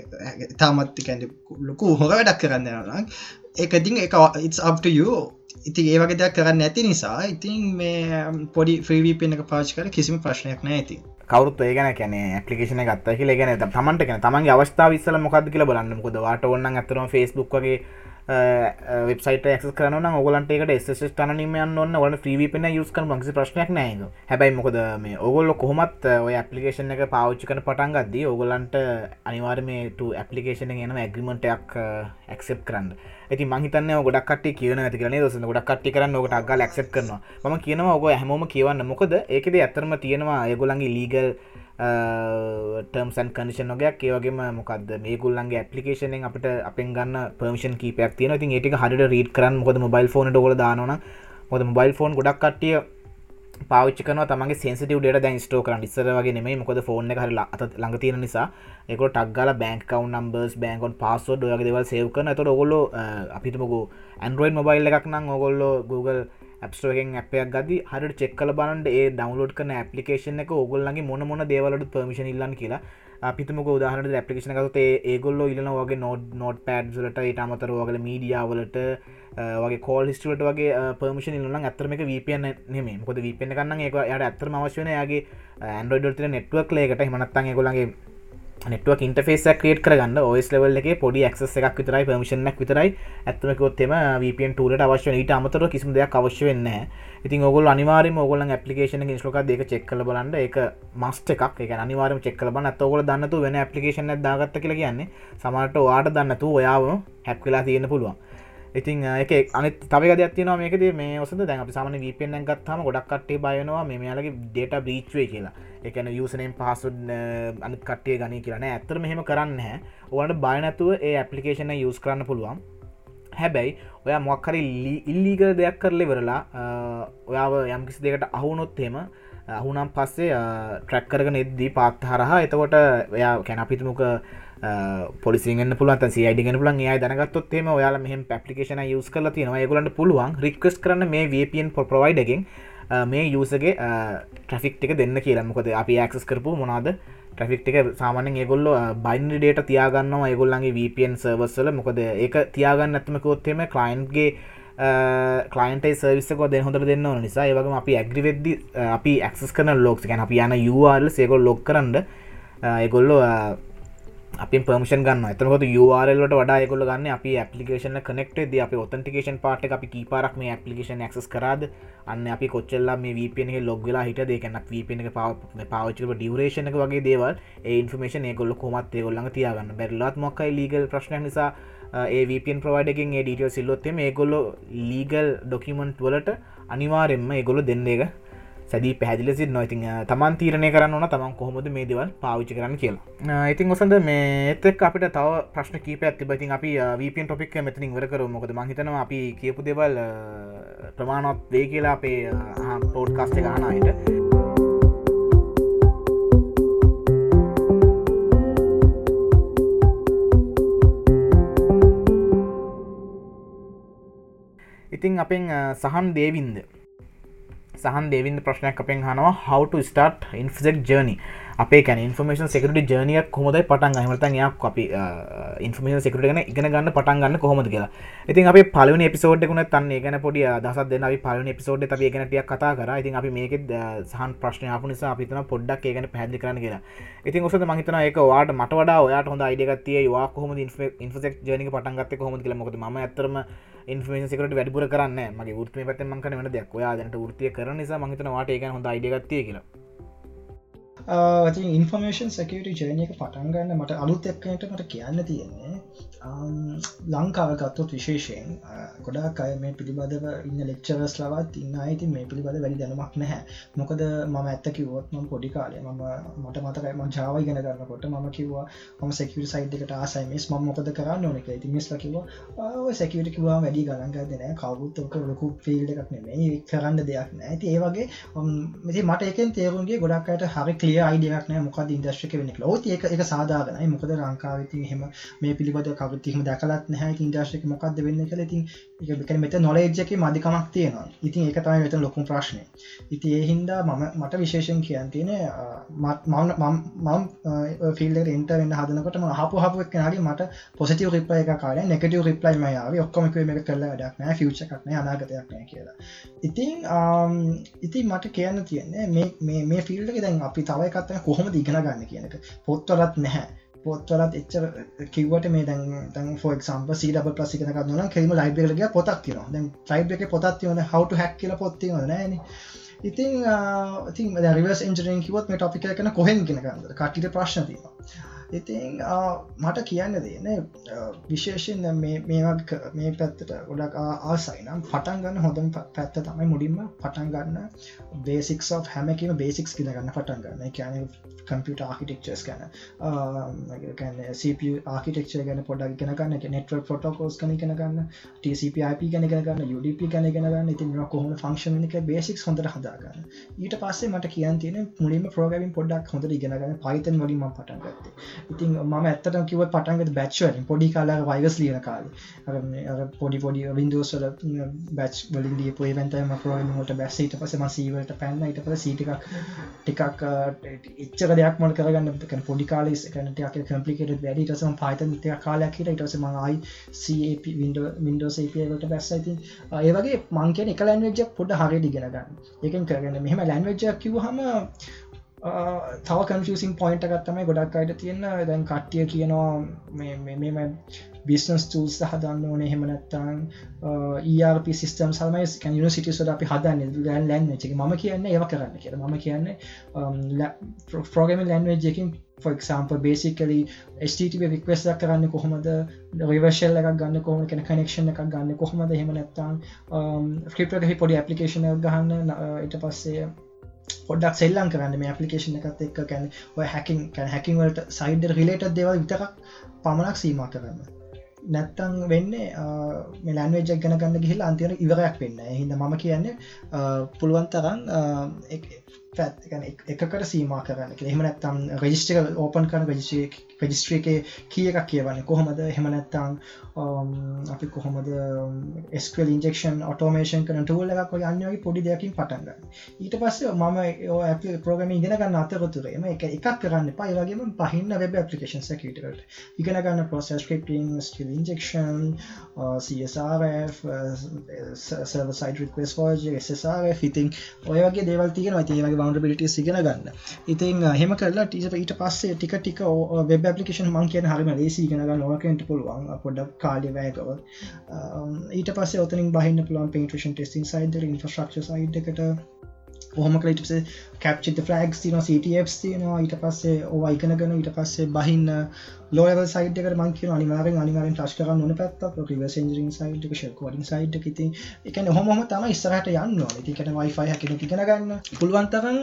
තාමත්තිකැ ලොකු හොක වැඩක් කරන්න නම් එකතින් එක it's up to you. ඉති ඒවගේ දෙයක් කරන්න ඇති නිසා ඉතින් මේ පොඩි ්‍රීවීපෙන් එක පාච් කර කිසිම ප්‍රශ්නයක් නෑ ඇති කවරුත් ඒගන කැන පපිකේන ගත්ත කියල ගැන තමන්ට කන තමන්ගේ අවස්ථාව විස්සල මොකද කියල බලන්න. කොද වාට ඔන්න ඇතරම ෆස්බුක් වගේ වෙබ්සයිට ක් කරන ඔගලන්ට ස් තනීම ඔන්න ඔන්න ්‍රීවිපෙන යුස් කන මක්සි ප්‍රශ්නයක් නෑද හැබැයි මොකද මේ ඔගොල්ල කොහොමත් ඔය ඇපලිකේෂන් එක පාච්චි කන පටන් ගද්දී ඔගලන්ට අනිවාර්මේට ඇපලිකේෂන එන ඇග්‍රිමටයක් ඇක්සප් කරන්න. ඇති මහිතන්න ගොඩක්ට කියන ඇති කරන දස ගොඩක්ට කරන්න ඔකට අගල් ක්සප් කරනවා. ම කියනවා ඔග හැමෝම කියවන්න. මොකද ඒකද ඇතරම තියෙනවා ඒගොලන්ගේ ලීගල් ටර්ම්සන් කනිෂන් නොගයක් ඒවගේම මොකද මේගුල්ලන්ගේ ඇපලිකේෂනෙන් අපට අපෙන් ගන්න පර්මිෂන් කීපයක් තියෙන ඉතින් ඒටික හරිට රීඩ් කරන්න. මොකද මොබයිල් ෆෝන ොල දානන මොද මොබයිල් ෆෝන් ගොඩක් කට්ටිය පාච්චකන තම සෙන්සිටව ඩට දැන් ස්ටෝ කරන්න. ඉස්සර වගේ නෙමේ මොකද ෆෝන් එක හරලා අත ළඟ තියෙන නිසා එක ටක්ගල බැංක් කව් නම්බර්ස් බැංකොන් පාසෝඩ් ඔයගේ දෙවල් සේව් කරන තොට ඔගොල්ලෝ අපිටමකු ඇන්ඩරෝයින් මොබයිල් එකක් නම් ඔගොල්ලෝ Google ඇප්ස්ටෝගෙන් අපයක් ගද හරි චෙක්කල බලන්ට ඒ ඩවන්ලෝඩ් කන ඇපලිකේෂන එක ඔගොල්ලගේ මොන මොන දේවලට පර්මිෂන් ඉල්ලන්න කියලා. අපිතමක උදාහරට ඇපලිකේෂන ගතේ ඒගොල්ල ඉල්ලන වගේ නොඩ් නොඩ් පෑඩ්ලට ට අමතර වගල මීඩියාවලට වගේ කෝල් හිස්ටලට වගේ පර්මිෂන් ඉල්ලන ඇතරම එක වපන නෙම මොද වපන කන්න එක යට ඇතරම අවශ්‍යන යාගේ ඇන්ඩෝඩ නෙට්වක් ලේකට හමනත්තන් ගොලගේ නෙටුවක් ඉන්ටෆේස් ක්‍රේට කරගන්න ඔස් ලවල් එක පොඩි ක්ස එකක් විතරයි පමිෂනක් විතරයි. ඇත්මකොත්තෙම වපන් ටූලට අවශ්‍ය ඊට අමතර කිසිම දෙයක් අවශ්‍ය වෙන්න ඉතින් ඔගොල් අනිවාරම ඔගොල පපිේෂන ස්ලක දෙක චෙක්කල බලන්න. එක මස්ට එකක්. එක අනිවාරම චෙක්කල බන්න ඇතවගල දන්නතු වෙන පපිේෂන දාගත්ත කියලා කියන්නේ සමට වාට දන්නතු ඔයාව හැක්වෙලා තියෙන පුළුවන්. ඉතින් එක අනි තව දත්තින මේකද මේ ඔසද දැන් අපි සාමන වපෙන් ගත්හම ගොඩක්ටේ බයනවා මේයාලගේ ඩේට බ්‍රීච්වේ කියලා. එකන යසනයෙන් පහසුඩ් අනිත් කට්ටිය ගනී කියලන ඇත්තර මෙහෙම කරන්න හැ ඕට බයනැතුව ඒ ඇපලිකේෂන යස් කරන්න පුළුවන්. හැබැයි ඔය මොක්කරි ඉල්ලීගල් දෙයක් කරලෙ වරලා ඔයාව යම්කිසි දෙකට අහුනොත්තේම අහුනම් පස්සේ ට්‍රැක්කරග නෙද්දී පාත් හරහා එතකොට ඔයා කැනපිතුමුක පොලිසිගන්න පුලන් සියඩිගෙන පුලන් ඒ දැනගත්තොත්තේම ඔයාල මෙහම පපිකේෂන යුස් කල තියෙනවා. ඒගලන්ට පුළුවන් රික්ස් කරන්න මේ වපන් පො ප්‍රවයිඩගෙන් මේ යසගේ ට්‍රෆික්ටික දෙන්න කියලා. මොකද අපි ඇක්සස් කරපු මොනාද ට්‍රෆික්ටික සාමානෙන් ඒගොල්ල බයින්ඩ ඩේට තියාගන්න ඒගොල්ලන්ගේ වපන් සර්වස්සල මොකද ඒක තියාගන්න ඇත්මකොත්තෙම කලයින්ගේ කලයින්ට සර්විසක දෙ හොඳ දෙන්න නිසා ඒවගම අපි ඇග්‍රිවෙද්දි අපි ඇක්සස් කරන ලෝක්ස් ගැන අපි යන යුවාල් සේගොල් ලොක් කරන්න ඒගොල්ලෝ අපි පර්මෂන් ගන්න එතනකොට URLට වඩා එකොල ගන්න අපි ඇපලිකේෂන කනෙක්ට ද අප ඔතන්ටිකේෂන් පාට අපි කීපාරක් මේ ඇපලිකේෂන් ක්ස් කරාද? අන්න අපි කොච්චල්ලා මේ වපන ලොග්ගලා හිට දෙකනක් වපන පව පාචිව ඩියවරේෂණක වගේ දේවල් ඒ ඉන්ෆර්මේෂන් ඒගොල්ල කොමත් ඒගොල්ලඟ තියාගන්න. බැරලත් මොක්කයි ලීගල් ප්‍රශ්න නිසා ඒ වපන් ප්‍රවඩකින් ඒ ඩිටියෝ සිල්ලොත්තේ ඒගොල්ලො ලීගල් ඩොකිමන්ට් වලට අනිවාරෙන්ම ඒගොලො දෙන්න එක සැදී පැදිලි සිත් නොයිතින් තමන් තීරණය කරන්න ඕන තමන් කොහොමද මේ දෙවල් පාවිච්චි කරන්න කියලා. ඉතින් ඔසඳ මේ එතක් අපිට තව ප්‍රශ්න කීප ඇති බතින් අපි වීපන් ටොපික් මෙතනින් වරකර මොකද මහිතනවා අපි කියපු දෙවල් ප්‍රමාණත් වේ කියලා අපේ පෝඩ් කස්ට ගහනයට ඉතිං අපෙන් සහන් දේවින්ද. සහන් දෙවින් ප්‍රශ්නයක් අපෙන් හනවා how ස්ටාර්ට් ඉන්ෆෙක් ජර්නි අපේ කැන ඉන්ෆර්මේෂන් සෙකට ජනියක් කොමදයි පටන් හමතන් යක් අපි ඉන්ෆර්මේෂන් සෙකට ගන ඉගෙන ගන්න පටන් ගන්න කොහොමද කියලා. ඉතින් අප පලවන පිසෝඩ් ගුණ තන්න ගැන පොඩි දසත් දෙන්න අපි පලවන පිසෝඩ් අප ගෙනටියක් කතා කර. ඉතින් අපි මේක සහන් ප්‍රශ්නය අප නිසා අපිතන පොඩ්ඩක් ඒගන පැදි කරන්න කියලා. ඉතින් ඔසද මහිතන එක වාට මට වඩා ඔයාට හොඳ අයිඩගත්තිය වා කොහොම ඉන්ෆෙක් ජනික පටන්ගත්ත කොහොමද කියලා. මොකද ම ඇතරම ඉන්ෆර්මේෂන් සිකට වැඩිපුර කරන්න මගේ ෘත්ම පත මංකන වන දෙයක්. ඔයා දැනට ෘතිය කරන නිසා මහිතන වාට එක හොඳ අයිඩගත්තිය කියලා. ඉන්ෆර්මේෂන් සැකට ජනයක පටන්ගන්න මට අලුත් එක්කනට මට කියන්න තියෙන්නේ. ලංකාව ගත්තොත් විශේෂයෙන් ගොඩක් අය මේ පිළිබඳව ඉන්න ලෙක්චරස් ලවත් ඉන්න අයිති මේ පිළිබඳ වැඩි දැනමක් නැහැ. මොකද මම ඇත්ත කිවොත් ම පොඩි කාලේ ම මට මතකයි ම ජාව ගෙන කරන්නකොට ම කිවවා ම සෙකට සයිඩ්කට ආසයිමස් ම මොකද කරන්න ඕනක ඉති මිස්ල කිව සැකට කිවා වැඩි ගලන්ග දෙන කවුත්තක ලොකු ෆිල්ඩ එකක් නෙමේ කරන්න දෙයක් නෑ ඇති ඒවගේ මට එකෙන් තේරුන්ගේ ගොඩක්කට හරි කලිය අයිඩියක් නෑ මොකද ඉන්දශ්ක වෙනෙක් ලෝත ඒක එක සාදාගනයි. මොකද ලංකාවති හෙම මේ පිළිබඳ කවතිම දැකලත් නැහැ. ඉන්දශ්ක මොකක්ද වෙන්න කළ ඉතින් එක මෙත නොලේජ්ජක මධිකමක් තියෙනවා. ඉතින් ඒක තමයි මෙත ලොකුම් ප්‍රශ්නය ඉති ඒ හින්දා මම මට විශේෂෙන් කියන් තියෙන මම් ෆිල්ඩ ඉන්ට වෙන්න හදනකට හපු හපුක් හරි මට පොසිටව රිප්ලයි එක කාරය නෙකටව රිප්ලයි මයාව ඔක්කොමක මේ කල්ල වැඩක් නෑ. ෆිච් එකක්න අනාගතයක් නෑ කියලා. ඉතින් ඉතින් මට කියන්න තියන්නේ මේ ෆිල්ඩ දැන් අපි තවයි එකත්තන කොහොම ඉගෙන ගන්න කියනක පොත්වලත් නැහැ. පොත්වලත් එච්චර කිවට මේ දැන් තන් ෆෝක් සම්ප සීඩබ ප්‍රසිකන කන්න කෙම ලයිබරගේ පොතක් කියන දැන් ලයිබ එක පොතත් වන හවට හැක් කියල පොත්ති නෑන ඉතින් ඉතින් රිවස් ඉන්ජරෙන් කිවත් මේ ටොපික කන කොහෙන් ගෙනකන්න කටිට ප්‍රශ්නතිීම ඉතින් මට කියන්න දෙන විශේෂෙන් මේ පැත්තට ගොඩක් ආසයිනම් පටන් ගන්න හොඳම් පැත්ත තමයි මුඩින්ම පටන් ගන්න බේසික් හැමකම බේසික්ස් කිල ගන්න පටන් ගන්න. කියන කම්පියට ආකිටෙක්චර්ස් ගැන. Um, CPU ආකිටෙක්ෂ ගැන පොඩක් ගෙනගන්න නෙටව පොටෝකෝස් කන ගෙනගන්න TCPIP ගැන ගන්න. UDP ගැන ගෙනගන්න ඉතින් කොහොම ෆංක්ෂන එක බේසික් හොඳට හදාගන්න ඊට පස්සේ මට කියන් තියෙන මුලින්ම ප්‍රෝගමින් පොඩක් හොඳ ඉගෙනගන්න පයිතන් වලින්ම පටන් ගත්තේ. ඉතින් ම ඇත්තට කිව පටන්ග බැච්වලින් පොඩි කාලා වයිගස් ලියන කාල. පොඩි පොඩි විින්දෝසල බැච් වලින්දී පොයි වැන්තම පරෝමට බැස්සට පස මසීවලට පැන්න ඉට පස සීටික් ටිකක් එච්චක දෙයක් මල් කරගන්න පොඩි කාලස් කනටයක් කම්පලිකට වැඩි. ටසම පාතන් තය කාලයක් හිට ඉටස මයි CAP වින්ඩෝ සේපියකට බැස්ස ඉතින් ඒවගේ මංකෙන එක ලැන්වජක් පොඩ හරිදි ගෙනගන්න එකෙන් කරගන්න මෙහම ලැන්වජක් කිව හම තව කන්ෆසින් පොයින්ට ගත්තමයි ගොඩක් අයට තියෙන. දැන් කට්ටිය කියනවා මෙම බිස්නස් තූල්ස් හදන්න ඕන. හෙමනත්තන් ERP සිස්ටම් සල්මයි කැනිනු සිටිසට අපි හදන්න ලෑන් ලැන් එක. ම කියන්න ඒව කරන්න කිය ම කියන්නේ ප්‍රෝගම ලැන්වේජකින් ෆක්ම්ප බේසිකලි ස්ටව වික්වස්ක් කරන්න කොහොමද? රිවර්ශල් එකක් ගන්න කොහම කෙන කනෙක්ෂණ එකක් ගන්න කොහොමද? හෙමනත්තන් ෆ්‍රිප්‍රහි පොඩි ඇපලිකේෂන ගහන්න ඉට පස්සේ පොඩක් සෙල්ලන් කරන්න මේ පපලිකේෂන එකත් එක් කැන ඔය හැකින් කැන හැකින්වලට සයිඩ රිලේට දේවල් විතරක් පමණක් සීම කරන්න. නැත්තං වෙන්න මෙලන්වේජක් ගැන ගන්න ගහිල් අන්තිර ඉවරයක් වෙන්න හිද මම කියන්නේ පුළුවන් තරන් එකකට සීම කරන්න එහම නැත්තම් රජිස්ටක ඕපන් කරන රජිස්ට්‍රිය එක කිය එකක් කියවන්න. කොහොමද? හෙමනැත්තං um, අපි කොහොමද ස්කල් ඉන්ජෙක්ෂන් ඔටෝමේෂන් කන ටූල එකක් අන්නගේ පොඩි දෙයකින් පටන්ගන්න ඊට පස්සේ මම ඒ ප්‍රගම ඉගෙන ගන්න අතරතුරේම එක එකක් කරන්න පයි වගේම පහින්න වෙබ පපිකේන් සකටට ඉගෙන ගන්න පොසස් ක්‍රපින් SQL injection CSRF cross site request ෝජ SSR ෆිතින් ඔය වගේ දේවල් තිගෙන තියගේ බවන්ඩබිලිට සිගෙන ගන්න. ඉතින් uh, හෙම කරලා ටීස ඊට පස්සේ ටික ටික uh, වෙබ පපිකේන් මං කියන හරිම ලේසි ගෙනගන්න ඕකට පුළුවන් පොඩක් කාලි වැෑකව ඊට පස්ස ඔතනින් බහින්න පුලන් පේටේෂන් ටෙස්ටින් සයිඩ ඉන්ෆස්ට්‍රක්ෂ සයිඩ්කට හොම කලට කැප්චිත ෆලක්ස් තින CTFs තියනවා ඊට පස්සේ ඕ ඉකනගෙන ඊට පස්සේ බහින්න ලෝව සයිට මං කියන අනිවාරෙන් අනිවාරෙන් ටස් කර න පැත් රිව සෙන්ජරින් සයිට ශක් වඩින් සයිට ති එක. හොම තම ස්රහට යන්න තිකට වයිෆයි හැකෙන තිගෙනගන්න පුළුවන්තරන්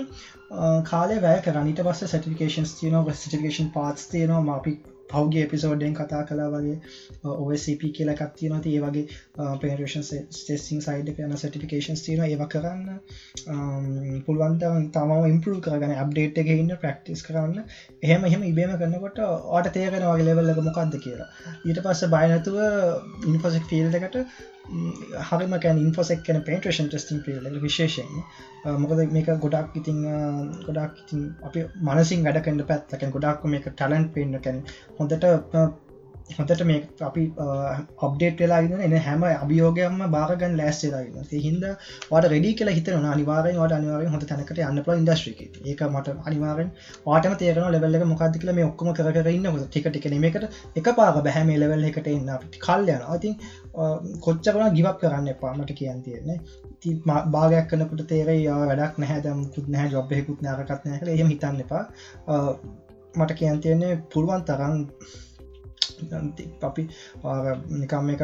කාලය වැෑ කරනිට පස්ස සටිකේෂන් තියන ස්ටිකේෂන් පාස් තියනවා. අපි පෞගේ එපිසෝඩ්ඩෙන් කතා කලා වගේ ඔවCP කියල කත්තිය නොති ඒ වගේ පේෂන් ස්ටෙසින් සයිඩ් යන සටිකේෂන් තියන ඒව කරන්න පුළුවන්ත තම ඉම්පරු කරගන අප්ඩේට් එක ඉන්න ප්‍රක්ටිස් කරන්න. එහෙම එහෙම ඉබේම කරන්නකොට ඕට තේරෙන වගේ ලෙවල්ලක මොකක්ද කියලා. ඊට පස්ස බයනතුව ඉන්ෆොසෙක් ෆිල්ඩ එකට හරිම කැන් ඉන්ෆොසෙක් කන පේටේෂන් ටස්ටින් පිල් විශේෂයෙන්. මොකද මේක ගොඩක් ඉතින් ගොඩක් ඉතින් අපි මනසින් වැඩකට පැත්තකැන් ගොඩක් මේක ටලන්් පෙන්න්න කැන හොඳට හොතට මේ අපි ඔබ්ඩේට් වෙලාගෙන එන හැම අභියෝගයම බාරගන් ලෑස්ේලාගෙන හිද වට රෙඩි කියල හිතන අනිවාරෙන් වට අනිවාරෙන් හොඳ තැනකට අන්න පල ඉන්දස්්‍රික ඒක මට අනිවාරෙන් වාටම තේරන ලෙවල්ල මොකක්ද කියල මේ ඔක්කම කරන්න හො ටික ටික මේකට එක පාග බැහැම ලෙවල් එකට එන්න අපිට කල්යන අතින් කොච්චකන ගිවක් කරන්න එපාමට කියන් තියෙන්නේ. ති භාගයක් කනකට තේරේ වැඩක් නැහැදම් කුත් නැහැ ජොබ්යකුත් නෑරකත් නෑ එහම හිතන්න එපා. මට කියන් තියන්නේ පුළුවන් තරම් අපි නිකම් එක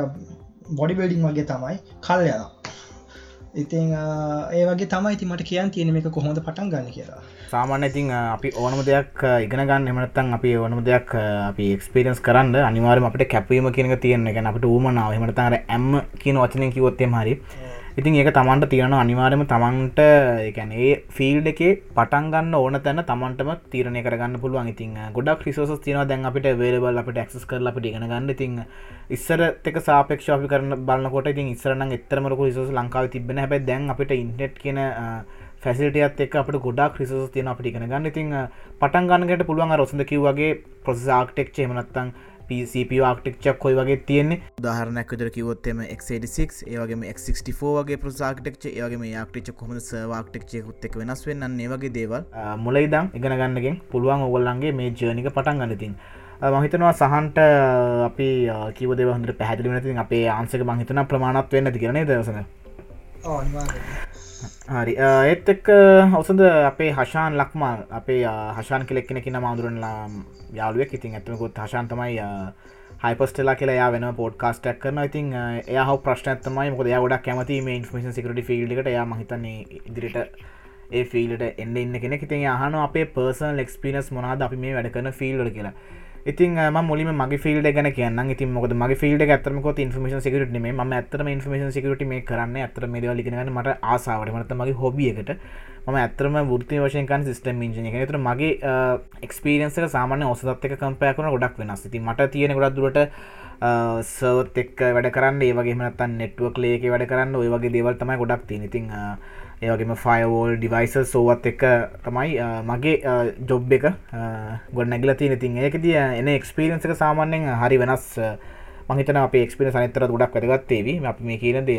බොඩි බෙඩිං වගේ තමයි කල් යන ඉතින් ඒ වගේ තමයි තිමට කියන් තියෙන එක කොහොඳ පටන් ගන්න කියලා. සාමාන්‍ය ඉතින් අපි ඕනම දෙයක් ඉගෙන ගන්න. එමනත්තන් අපි ඕනම දෙයක් අපි එක්ස්පිරන්ස් කරන්න. අනිවාරම අපට කැපවීම කියනක තියෙන එක අපට ූමනාව එමටතර ඇම් කියන වචනය කිවොත්තේ හරි ඉතින් ඒක තමන්ට තියෙන අනිවාරම තමන්ට එකැන ඒ ෆිල්ඩ එක පටන්ගන්න ඕන තැන තමන්ටම තීරණය කරගන්න පුළුවන්. ඉතින් ගොඩක් රිසෝස් තියන දැන් අපිට වේලබල් අපට ක්ස් කර අපට ඉගෙන ගන්න. ඉතින් ඉස්සර එක සාපක්ෂාපි කරන බලන්නකොට ඉතින් ඉස්සරන එතරමක රිසෝස් ලංකාව තිබෙන හැබ දැන් අපිට ඉන්ටෙට් කියන ෆැසිටියත් එක් අපට ගොඩක් රිසෝස් තියන අපට ඉගෙන ගන්න. ඉතින් පටන්ගන්නට පුළුවන් රොසඳ කිව්වගේ ප්‍රොසෙස් ආක්ටෙක් චේමනත්තන් PCP ආක්ටෙක්චක් කොයි වගේ තියෙන්නේ? දාහරනක් විදර කිවොත්තෙම x86 ඒවගේම x64 වගේ ප්‍රසාක්ටෙක්ච ඒවගේ ආක්ටෙච් කොම සවාක්ටෙක්චය කුත්තෙක් වෙනස් වෙන්න ඒ වගේ දේවල්. මුලයිදම් ඉගෙන ගන්නගෙන් පුළුවන් ඔගොල්ලන්ගේ මේ ජර්නික පටන් ගන්නතින් මහිතනවා සහන්ට අපි කිව දෙව හොඳට පැහැදිලි නති අපේ ආන්සක මහිතන ප්‍රමාණත් වෙන්න ති කරනේ දවසන හරි. ඒත් එක්ක ඔසඳ අපේ හශාන් ලක්මල් අපේ හශාන් කෙලෙක් කෙන කියෙන මාදුරනලා යාලුවක් ඉතින් ඇතමකොත් හශාන්තමයි හයිපස්ටලා කියලා වෙන පෝඩ් කාස්ටක් කරන ඉතින් එය හව ප්‍රශ්නත්තමයි මොකද ගොඩක් කැමති මේ ඉන්ෆමේන් සිකට ෆිල්ඩට ය මහිතන්නේ ඉදිරිට ඒ ෆිල්ට එන්න ඉන්න කෙනෙ ඉතින් අහන අපේ පර්සල් එක්ස්පිනස් මොනාද අපි මේ වැඩ කරන ෆිල්ඩ කියලා. ඉතින් ම මුලින් මගේ ෆිල්ඩ ගැන කියන්න ඉතින් මොකද මගේ ෆිල්ඩ ඇතරමක ඉන්ෆමේන් සිකට මේ ම ඇතරම ඉන්ෆමේන් සිකට මේ කරන්න ඇතර මේ ලිගෙන මට ආසාාවට. මට මගේ හොබියකට ම ඇතරම ෘති වශයකන් සිස්ටම් ඉජන එක. තුර මගේ එක්ස්පිරියන්සක සාමාන්‍ය ඔසදත්ක කම්පය කරන ගොඩක් වෙනස්. ති මට තියෙන ගොඩක් දුරට සර්ත් එක් වැඩ කරන්න ඒවගේ මනත්තන් නෙට්ුවක් ලේක වැඩ කරන්න ඔය වගේ දේවල් තමයි ගොඩක් තිය ඉතින් ඒවගේම ෆයිවෝල් ඩිවයිස සෝවත් එක තමයි මගේ ජොබ් එක. ගොඩ නැගල තිය ඉතින් ඒකතිය එන එක්ස්පිරියන්සක සාමාන්‍යෙන් හරි වෙනස් මහිතන අප එක්ස්පිර සනිතර ගොඩක් වැදගත්තේවී අපි මේ කියනදය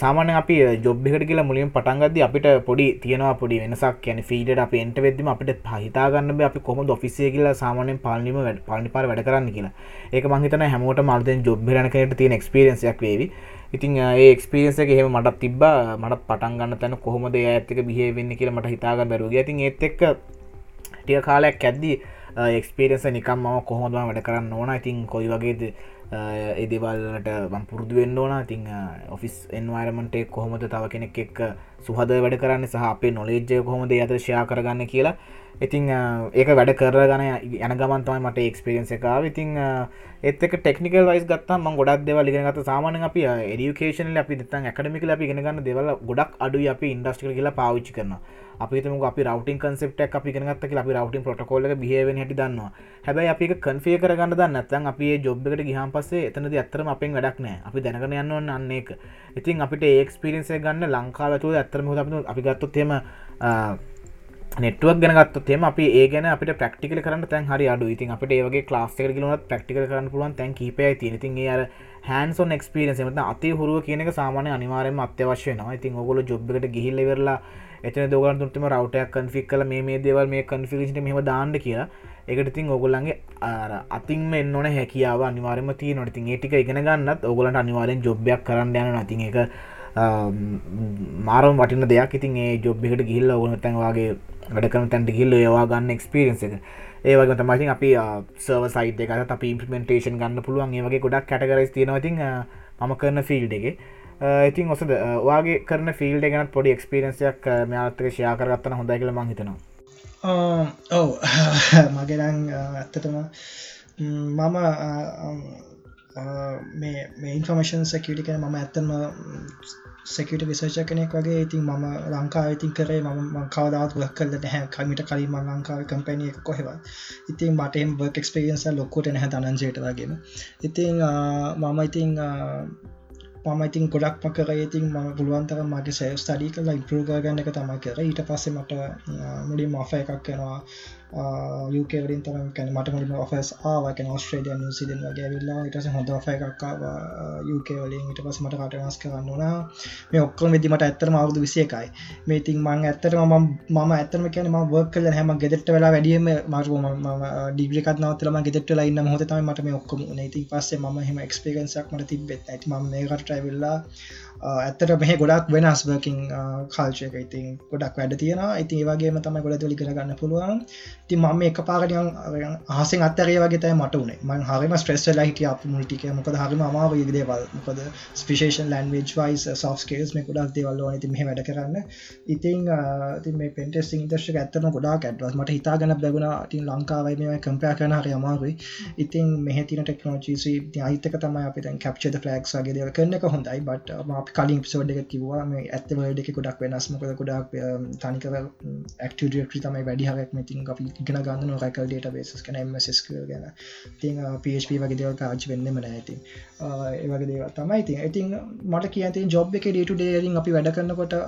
සාමාන අපි ජොබ්බිකට කියලා මුලින් පටන්ගද අපිට පොඩි තියෙනවා පොඩි වෙනසක්. කියන ෆීඩට අප එන්ට වෙදම අපිට පහිතාගන්න අපි කොම ඔෆිසේ කියලා සාමානයෙන් පාලනිම වැඩ පලිපාර වැඩ කරන්න කියලා. ඒක මහිතන හැමෝට මල්තෙන් ජොබ්බිරනකට තියෙන එක්ස්පිරන්සයක් වේවි. ඉතින් ඒ එක්ස්පිරියන්ස එක හෙම මටත් තිබ මට පටන්ගන්න තැන කොහොමද ඇත්තක බිහවෙන්න කියලා මට හිතාගන්න බැරුග ඉතින් ඒත් එක් ටිය කාලයක් ඇද්දී එක්ස්පිරන්ස නිකම් ම කොහොමදම වැඩ කරන්න ඕන? ඉතින් කොයි වගේද එදවල්ලට බම් පුරුදු වෙන්න ඕන? තිං ඔෆිස් එන්වරමටේ කොහොමද තව කෙනෙක් එක් සුහද වැඩ කරන්න? සහ අපේ නොලේජ්ජය කොහොමද අත ෂයා කරගන්න කියලා. ඉතිං ඒක වැඩ කරගන යන ගමන්තමයි මට එක්ස්පිරියන්ස එකකාව ඉතිං එත්තක ටෙක්නිකල් වයිස් ගත්තා ම ගොඩක් දෙවල් ගෙනගත සාමාන අපි එඩියුකේෂන අපි දතන් එකඩමික අපි ගෙනගන්න දෙවල ගොඩක් අඩු අපි ඉන්ඩස්ටික කියලා පාවිච්චි කරනවා. අපිතම අපි රවටින් කන්සෙප්ටක් අපි ගෙනගත්ත අපි රවටින් පොටකොල්ල බිහව හැටි දන්නවා. හැබැයි අපි කන්ෆේ කරගන්න දන්නත්තන් අපි ජොබ්බකට ගහම් පස්සේ එතනද ඇත්තරම අපෙන් වැඩක් නෑ අපි දැනගෙන යන්න ඔන්න අන්න එක ඉතින් අපිට ඒක්ස්පිරින්සේ ගන්න ලංකාවතු ඇත්තරම හ අපි ගත්තොත්තෙම නෙටුවක් ගැනගත් තෙම අපි ඒ ගැන අපට ප්‍රක්ටිකල කරන්න තැන් හරි අඩු ඉතින් අපට ඒවගේ ලාස්ක ගලුවත් ප්‍රක්ටිකල කරන්න පුළුවන් තැන් කීපය තිනති අර හැන්සොන් එක්ස්පිරන්ස මත අති හුරුව කියනක සාමානය අනිවාරයම අත්‍යවශ්‍ය නවා ඉතින් ඔගොල ජොබ්බට ගිහිල්ලවෙරලා එතන දෝගන් තුටම රවටයක් කන්ෆික් කල මේ දේවල් මේ කන්ෆිලිට මෙම දාන්න කියලා. එකට තින් ඔගොල්ලන්ගේ අතින් එන්නන හැකියාව අනිවාරම තිය නොටින් ඒටික ඉගෙන ගන්නත් ඔගොලට අනිවාරෙන් ජොබ්යක් කරන්න යන නතින් එක මාරම් වටින දෙයක්. ඉතින් ඒ ජොබ්බිකට ගිල්ල ඕන තැන්වාගේ වැඩකන තැන්ට ගිල්ල ඒවා ගන්න එක්ස්පිරන්ස එක. ඒවගේ තමයිති අපි සර්ව සයිට එක අප ඉම්පිමෙන්ටේෂන් ගන්න පුළුවන්. ඒවගේ ගොඩක් කටකරස් තියෙනවති මම කරන ෆිල්ඩ එක. ඉතින් ඔසද වාගේ කරන ෆිල්ඩ ගැනත් පොඩි එක්ස්පිරන්සයක් මෙයාත්තක ෂයා කරගත්තන හොඳයි කියල මහිතනවා ඔව. මගෙරං ඇත්තටම මම මේ ඉන්ෆර්මේෂන් සැකිටි කන මම ඇත්තම සෙකට විසර්ච කෙනෙක් වගේ. ඉතින් මම ලංකා ඉතින් කරේ ම කවදාත් වක් කල්ලට හැ කමිට කලින් ම ලංකාව කම්පැනිය එක කොහෙවා ඉතින් මටම බර්ක් එක්ස්පේන්ස ලොක්කොට නැහ තනන්ජයට වගේම. ඉතින් මම ඉතින් මම ඉතින් ගොඩක්ම කර. ඉතින් ම පුළුවන්තර මගේ සෑ ස්ටඩි කල ඉම්පරෝග ගන්න එක තම කර. ඊට පස්සේ මට මුඩි මෆ එකක් කෙනවා යුකවරින් තම කැන මට මුලින් ඔෆස් ආවකන ඔස්ට්‍රේඩිය නිසිදන් වගේ විල්ලා ඉටස හොඳ එකක්කාව යුකවලින් ඉට පස මට කටනස් කරන්න ඕනා මේ ඔක්කොම විදිමට ඇත්තරම අවුදු විසිය එකයි මේ ඉතින් මං ඇත්තර ම ම ඇතරම කියන ම වර්ක් කල හැම ගෙදෙට වෙලා වැඩියම මරුම ඩිග්‍රිකත් නවතරම ගෙදෙට ඉන්න හොතම මට මේ ඔක්කොම නති පස්සේ ම හෙම එක්ස්පේගන්සක් මට තිබෙත් ඇති ම මේකට ට්‍රයිවිල්ලා ඇත්තට මෙහ ගොඩක් වෙනස් වර්කින් කාල්චයක ඉතින් ගොඩක් වැඩ තියෙන ඉතින් ඒවගේම තමයි ගොඩ තුලි කරගන්න පුළුවන්. ති මම එක පාගනියන් හසෙන් අත්තරේ වගේ තයි මට වනේ මන් හරිම ස්ට්‍රෙස් ලා හිටිය අප මුටික මොකද හරිම අමාව යදේවල් මොකද ස්පිෂේෂන් ලන්වේජ් වයිස් සෝස්කේස් මේ ගොඩක් දේවල් ඕන. ති මෙහ වැඩ කරන්න. ඉතින් ති මේ පෙන්ටෙස් ඉදර්ශක ඇත්තන ගොඩක් ඇඩවස් මට හිතාගන්න බැගුණ. ඉතින් ලංකාවයි මේ කම්පයා කරන හරි අමාරුයි. ඉතින් මෙහතින ටෙක්නෝජීසි අහිතක තමයි අප කප්චද ෆලක්ස් වගේ දෙව කරන්න එක හොඳයි. බට අප කලින් පිසෝඩ් එක කිවවා මේ ඇත්ත වඩ එක ගොඩක් වෙනස්මකද ගොඩක් තනිකව ඇක්ටඩියක්ටි තමයි වැඩිහක් මතින් අපි ඉගෙන ගන්න රැකල් ඩේට බේසස් කන මසස් ගැන. ති පප වගේ දෙවල් කාච් වෙන්නම ඇති ඒවගේ දේව තමයි ඉතින්. ඉතින් මට කියති ජොබ් එක ඩේට ඩේරින් අපි වැඩ කරන්නකොට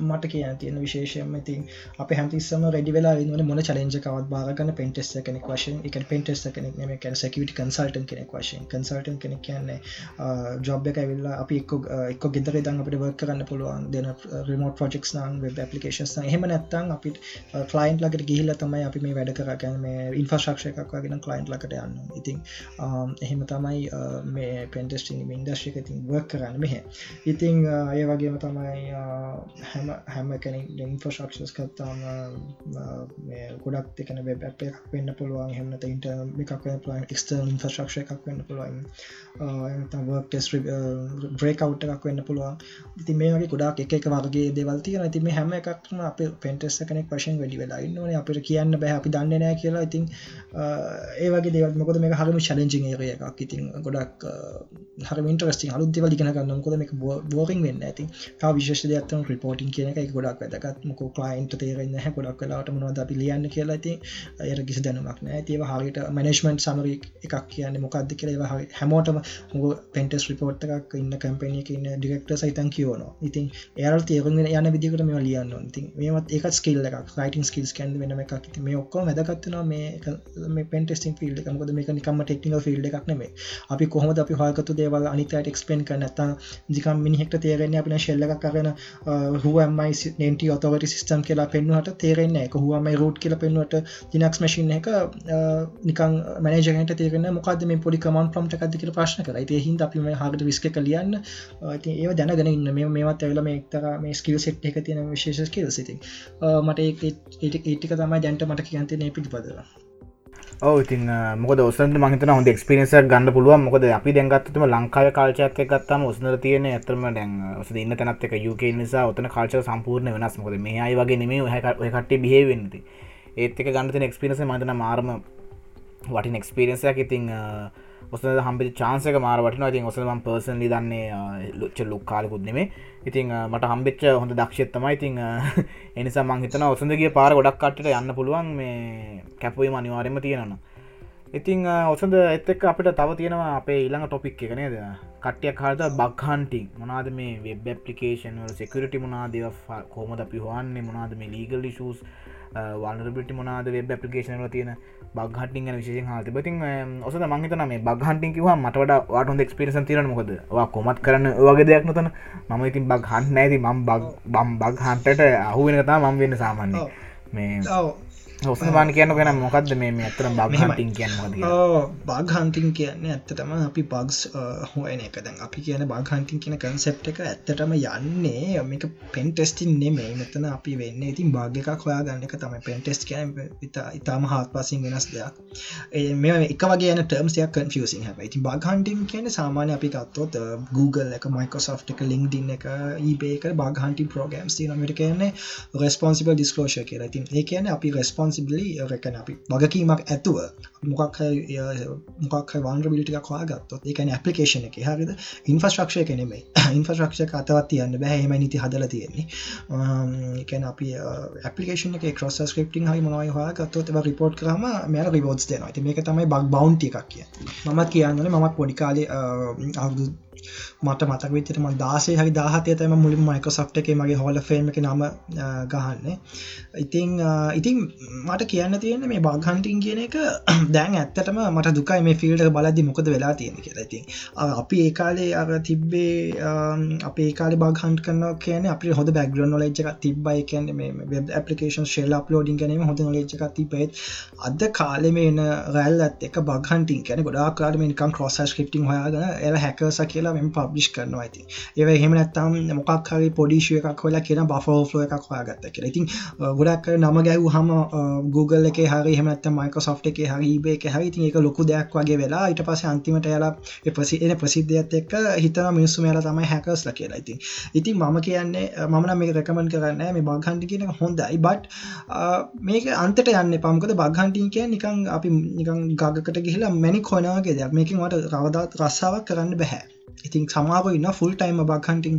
මට කියන තියෙන විශේෂයම ඉතින් අප හැමතිස්සම රෙඩි වෙලා ඉන්න මොන චලෙන්ජ කවත් බාගන්න පෙන්ටෙස් කෙනෙක් වශයෙන්. එක පෙන්ටෙස් කෙනෙක් නෙම කැන සැකට කන්සල්ටන් කෙනෙක් වශයෙන්. කන්සල්ටන් කෙනෙක් කියන්නේ ජොබ් එක ඇවිල්ලා අපි එක් එක් ගෙදර දන් අපට වර්ක් කරන්න පුළුවන්. දෙන රමෝට ප්‍රජෙක්ස් නම් වෙබ් පපිකේන්ස් හෙම නැත්තන් අපිට කලයින්් ලකට ගිහිල්ල තමයි අපි මේ වැඩ කරගන්න මේ ඉන්ෆර්ශක්ෂය එකක් වගෙන කලයින්් ලකට යන්න ඉතින් එහෙම තමයි මේ පෙන්ටෙස්ටිං ඉන්දශ්‍රික ඉතින් වර්ක් කරන්න මෙහ. ඉතිං ඒ වගේම තමයි හැම හැම කෙනෙක් ඉන්ෆෝශක්ෂස් කත්තාම ගොඩක් එකන වෙබ් එකක් වෙන්න පුළුවන්. හෙමනත ඉන්ට එකක් පුළුවන් එක්ස්ටර්න් ඉන්ෆර්ශක්ෂ එකක් වෙන්න පුළුවන්. ටෙස් බ්‍රේකව් එකක් වෙන්න පුළුවන්. ඉති මේ වගේ ගොඩක් එක එක වගේ දෙවල්තිය ඇති මේ හැම එකක්ම අප පෙන්ටෙස් කෙනෙක් වශයෙන් වැඩි වෙලා ඉන්නවන. අපට කියන්න බැහ අපි දන්න නෑ කියලා. ඉතින් ඒ වගේ දෙවල්. මොකද මේ හරම ශලෙන්ජිං ඒ එකක්. ඉතින් ගොඩක් හර ඉන්ටරස්ටි අලුත් දෙවල් ගෙන ගන්න. කොද මේ බෝරිං වෙන්න ඇති විශේෂ දෙයක්ත්තම රිපෝටින් කියන එක. ගොඩක් වැදගත්. මොක කලයින්ට තේරෙන්න හැ ගොඩක් කලාට මොනවද අපි ලියන්න කියලා. ඇති එයට කිසි දැනුමක් නෑ තිව හරිට මනේශ්මන්ට් සමරි එකක් කියන්න මොකක්ද කියලා හ හැමෝටම මුග පෙන්ටස් රිපෝට් එකක් ඉන්න කැම්පනිය ඉන්න ඩිරෙක්ට සයිතන් කියවන ඉතින් එයාල් තේරුගෙන යන විදිකට මේ ලියන්න ඉතින් මේත් එක ස්කිල් එකක්. රයිටන් ස්කිල්ස් කැන් වෙන එකක්. මේ ඔක්කෝ වැදගත්වන මේ පෙන්ටෙස්ටින් ෆිල්ඩ එකමකද මේක නිකම ටෙක්නික ෆිල්ඩ එකක් නෙමේ අපි කොහොමද අපි හයකතු දේවල් අනිතයට එක්ස්පෙන් කරනත්තා දිකම් මිනිහෙක්ට තේරෙන්නේ අපින ශෙල්ල එකක් කරන හුවමයි නට ඔතවට සිස්ටම් කියලා පෙන්වට තේරෙන්න එක හුවමයි රෝට් කියල පෙන්වට දිනක්ස් මශීන් එක නිකන් මනජගට තේරෙන මොකද මේ පොඩි කමන් ප්‍රම්ට එකද කියල ප්‍රශ්න කර හිද අපි මේ හට විස්ක කලියන්න ඒ දැනගෙන ඉන්න. මේ මේවත් ඇවල මේ එක්තර මේ ස්කිල් සෙට් එක තියෙන විශේෂ කිල් සිති මට ඒටික තමයි දැන්ට මට කියන්තේ පිටිපදලා ඔව ඉතින් මොක ඔසන්ට මහිතන හොඳ එක්ස්පිරිස ගන්න පුළුවන්. මොකද අපි දැන්ගත්තම ලංකාව කාල්චයත් ගත්තම ඔස්නර තියෙන ඇතරම දැන් ඔස ඉන්න තැනත් එක යුක නිසා ඔතන කාල්ච සම්පූර්ණ වෙනස්. මොකද මේ අයි වගේ නෙමේ කට බිහවෙන්නති ඒත් එක ගන්නතන එක්ස්පිරස මතන මාර්ම වටින් එක්ස්පිරන්සයක් ඉතිං ඔසද හම්පි චාන්සක මාර වටන ඉතින් ඔසම පර්සන්ලි දන්නේ ලොච්ච ලුක්කාලකුත් නෙමේ ඉතින් මට හම්බෙච්ච හොඳ දක්ෂත්තමයි ඉතිං එනිසා මංහිතන ඔසඳගේ පාර ගොඩක් කට්ට යන්න පුළුවන් මේ කැපුවීම අනිවාරෙන්ම තියෙනන්න ඉතිං ඔසඳ එත්තක් අපිට තව තියෙනවා අපේ ඊළඟ ටොපික් එක නේද? කට්ටියක් හරත බක්හන්ටිං මොනාද මේ වෙබ් ඇපලිකේෂන් වල සෙකරට මොනාදව කෝමද පිහවන්නේ මොනාද මේ ලීගල් ශස් වල්රබිටි මොනාද වෙබ් ඇපලිකේෂන්ල තියෙන බගහටින් විශෂෙන් හත බතින් ඔස මංහිතන මේ බගහන්ටින් කිව මටට වාට එක්ස්පිරස තිරන මොකද? කොමත් කරන්න වගේ දෙයක් නොතන. මම ඉතින් බක් හන්ට නෑති ම බම් බක් හන්ටට අහුවෙන කතා මම් වෙන්න සාමාන්‍ය මේ ඔසවාන කියන්න ගැන මොකක්ද මේ ඇතර බගහන්ටින් කියන්න බාගහන්ටින් කියන්න ඇත්තටම අපි බගස් හෝයන එක. දැන් අපි කියන බාගහන්ටින් කියන කන්සෙප් එක ඇත්තටම යන්නේ මේක පෙන්ටෙස්ටින් නෙමේ මෙතන අපි වෙන්න ඉතින් භාග්‍යකක් හොයා ගන්න එක තමයි. පෙන්ටෙස්ට කියන ඉතාම හත් පසින් වෙනස් දෙයක්. මේ එක වගේ ටර්ම්සයක් කන්ෆියසින් හැ ඉති බාගහන්ටින් කියන සාමාන්‍ය අපි කත්තොත් Google එක මයිකෝසෝ් එක ලිින්ක්ඩින් එක ඒබේක බාගහන්ටි ප්‍රෝගම්ස් නමට කියන්නේ රස්පොන්සිබල් ඩිස්කලෝෂ කියලා. ඉතින් ඒ කියන අපි රස්පොන්ස් රස්පොන්සිබිලි රැකන අපි වගකීමක් ඇතුව මොකක් මොකක් වන්ඩබිලිටික හොයාගත්තොත් ඒකන ඇපලිකේෂන එක හරිද? ඉන්ෆස්ට්‍රක්ෂය කෙනෙමයි ඉන්ෆස්ට්‍රක්ෂ අතවත් තියන්න බැහම නිති හදල තියෙන්නේ. එකන අපි ඇපලිකේෂන එක ක්‍රොස් ස්ක්‍රප්ටිං හරි මොනයි හොයාගත්තොත් රිපෝට් කරම මෙ රිබෝඩ්ස් දෙනවා. ති මේක තමයි බක් බවන්්ටි එකක් කිය මත් කියන්නන මමත් පොඩිකාලේ අවුදු මට මතක විතරම දාසේ හරි දාහතය තම මුලින් මයික සප්ට එක මගේ හොල ෆේම එක නම ගහන්න. ඉතිං ඉතින් මට කියන්න තියෙන මේ බාගහන්ටින් කියන එක දැන් ඇත්තටම මට දුකයි මේ ෆිල්ට බලදදි මොකද වෙලා තියෙන කියලා. ඉතින් අපි ඒකාලේ අර තිබ්බේ අපේ කාල බාගහන්ට කන්න කියන අපි හොද බැග්‍රන් නොලෙජ් එක තිබයි කියන වෙබ් පපිකේන් ශෙල් අප්ලෝඩින් ගැනීම හොඳ නොලෙජ් එක තිබේත් අද කාලෙ මේන රැල් ඇත් එක බගහන්ටින් කියන ගොඩා කාල නිකම් ක්‍රෝස ස්ක්‍රප්ටිං හොයාගන එල හැකස කියලා මෙම පබ්ලිෂ් කරනවා ඇති ඒ එහෙම නැත්තම් මොකක් හරි පොඩිශය එකක් හොලා කියන බෆෝෆ්ලෝ එකක් හොයාගත්ත කියලා. ඉතින් ගොඩක් නම ගැව් හම Google එක හරි හමත් මයික සොෆ් එක හරි බේ එක හරි තින් එක ලොකු දෙයක් වගේ වෙලා ඊට පස අන්තිමට යලා පසි එන ප්‍රසිද්ධයත් එක්ක හිතන මිනිස්සු මේලා තමයි හැකස්ල කියලා. ඉතින් ඉතින් මම කියන්නේ මමන මේ රැකමන් කරන්න මේ බංහන්ටි කියන හොඳයි. බට් මේක අන්තට යන්න පමකද බගහන්ටින් කිය නිකං අපි නිකං ගගකට ගිහිලා මැනි කොනාගේ දෙයක්. මේකින් වට රවදාත් රස්සාාවක් කරන්න බැහැ ඉතින් සමාව ඉන්න ෆුල් ටයිම බක්හන්ටිං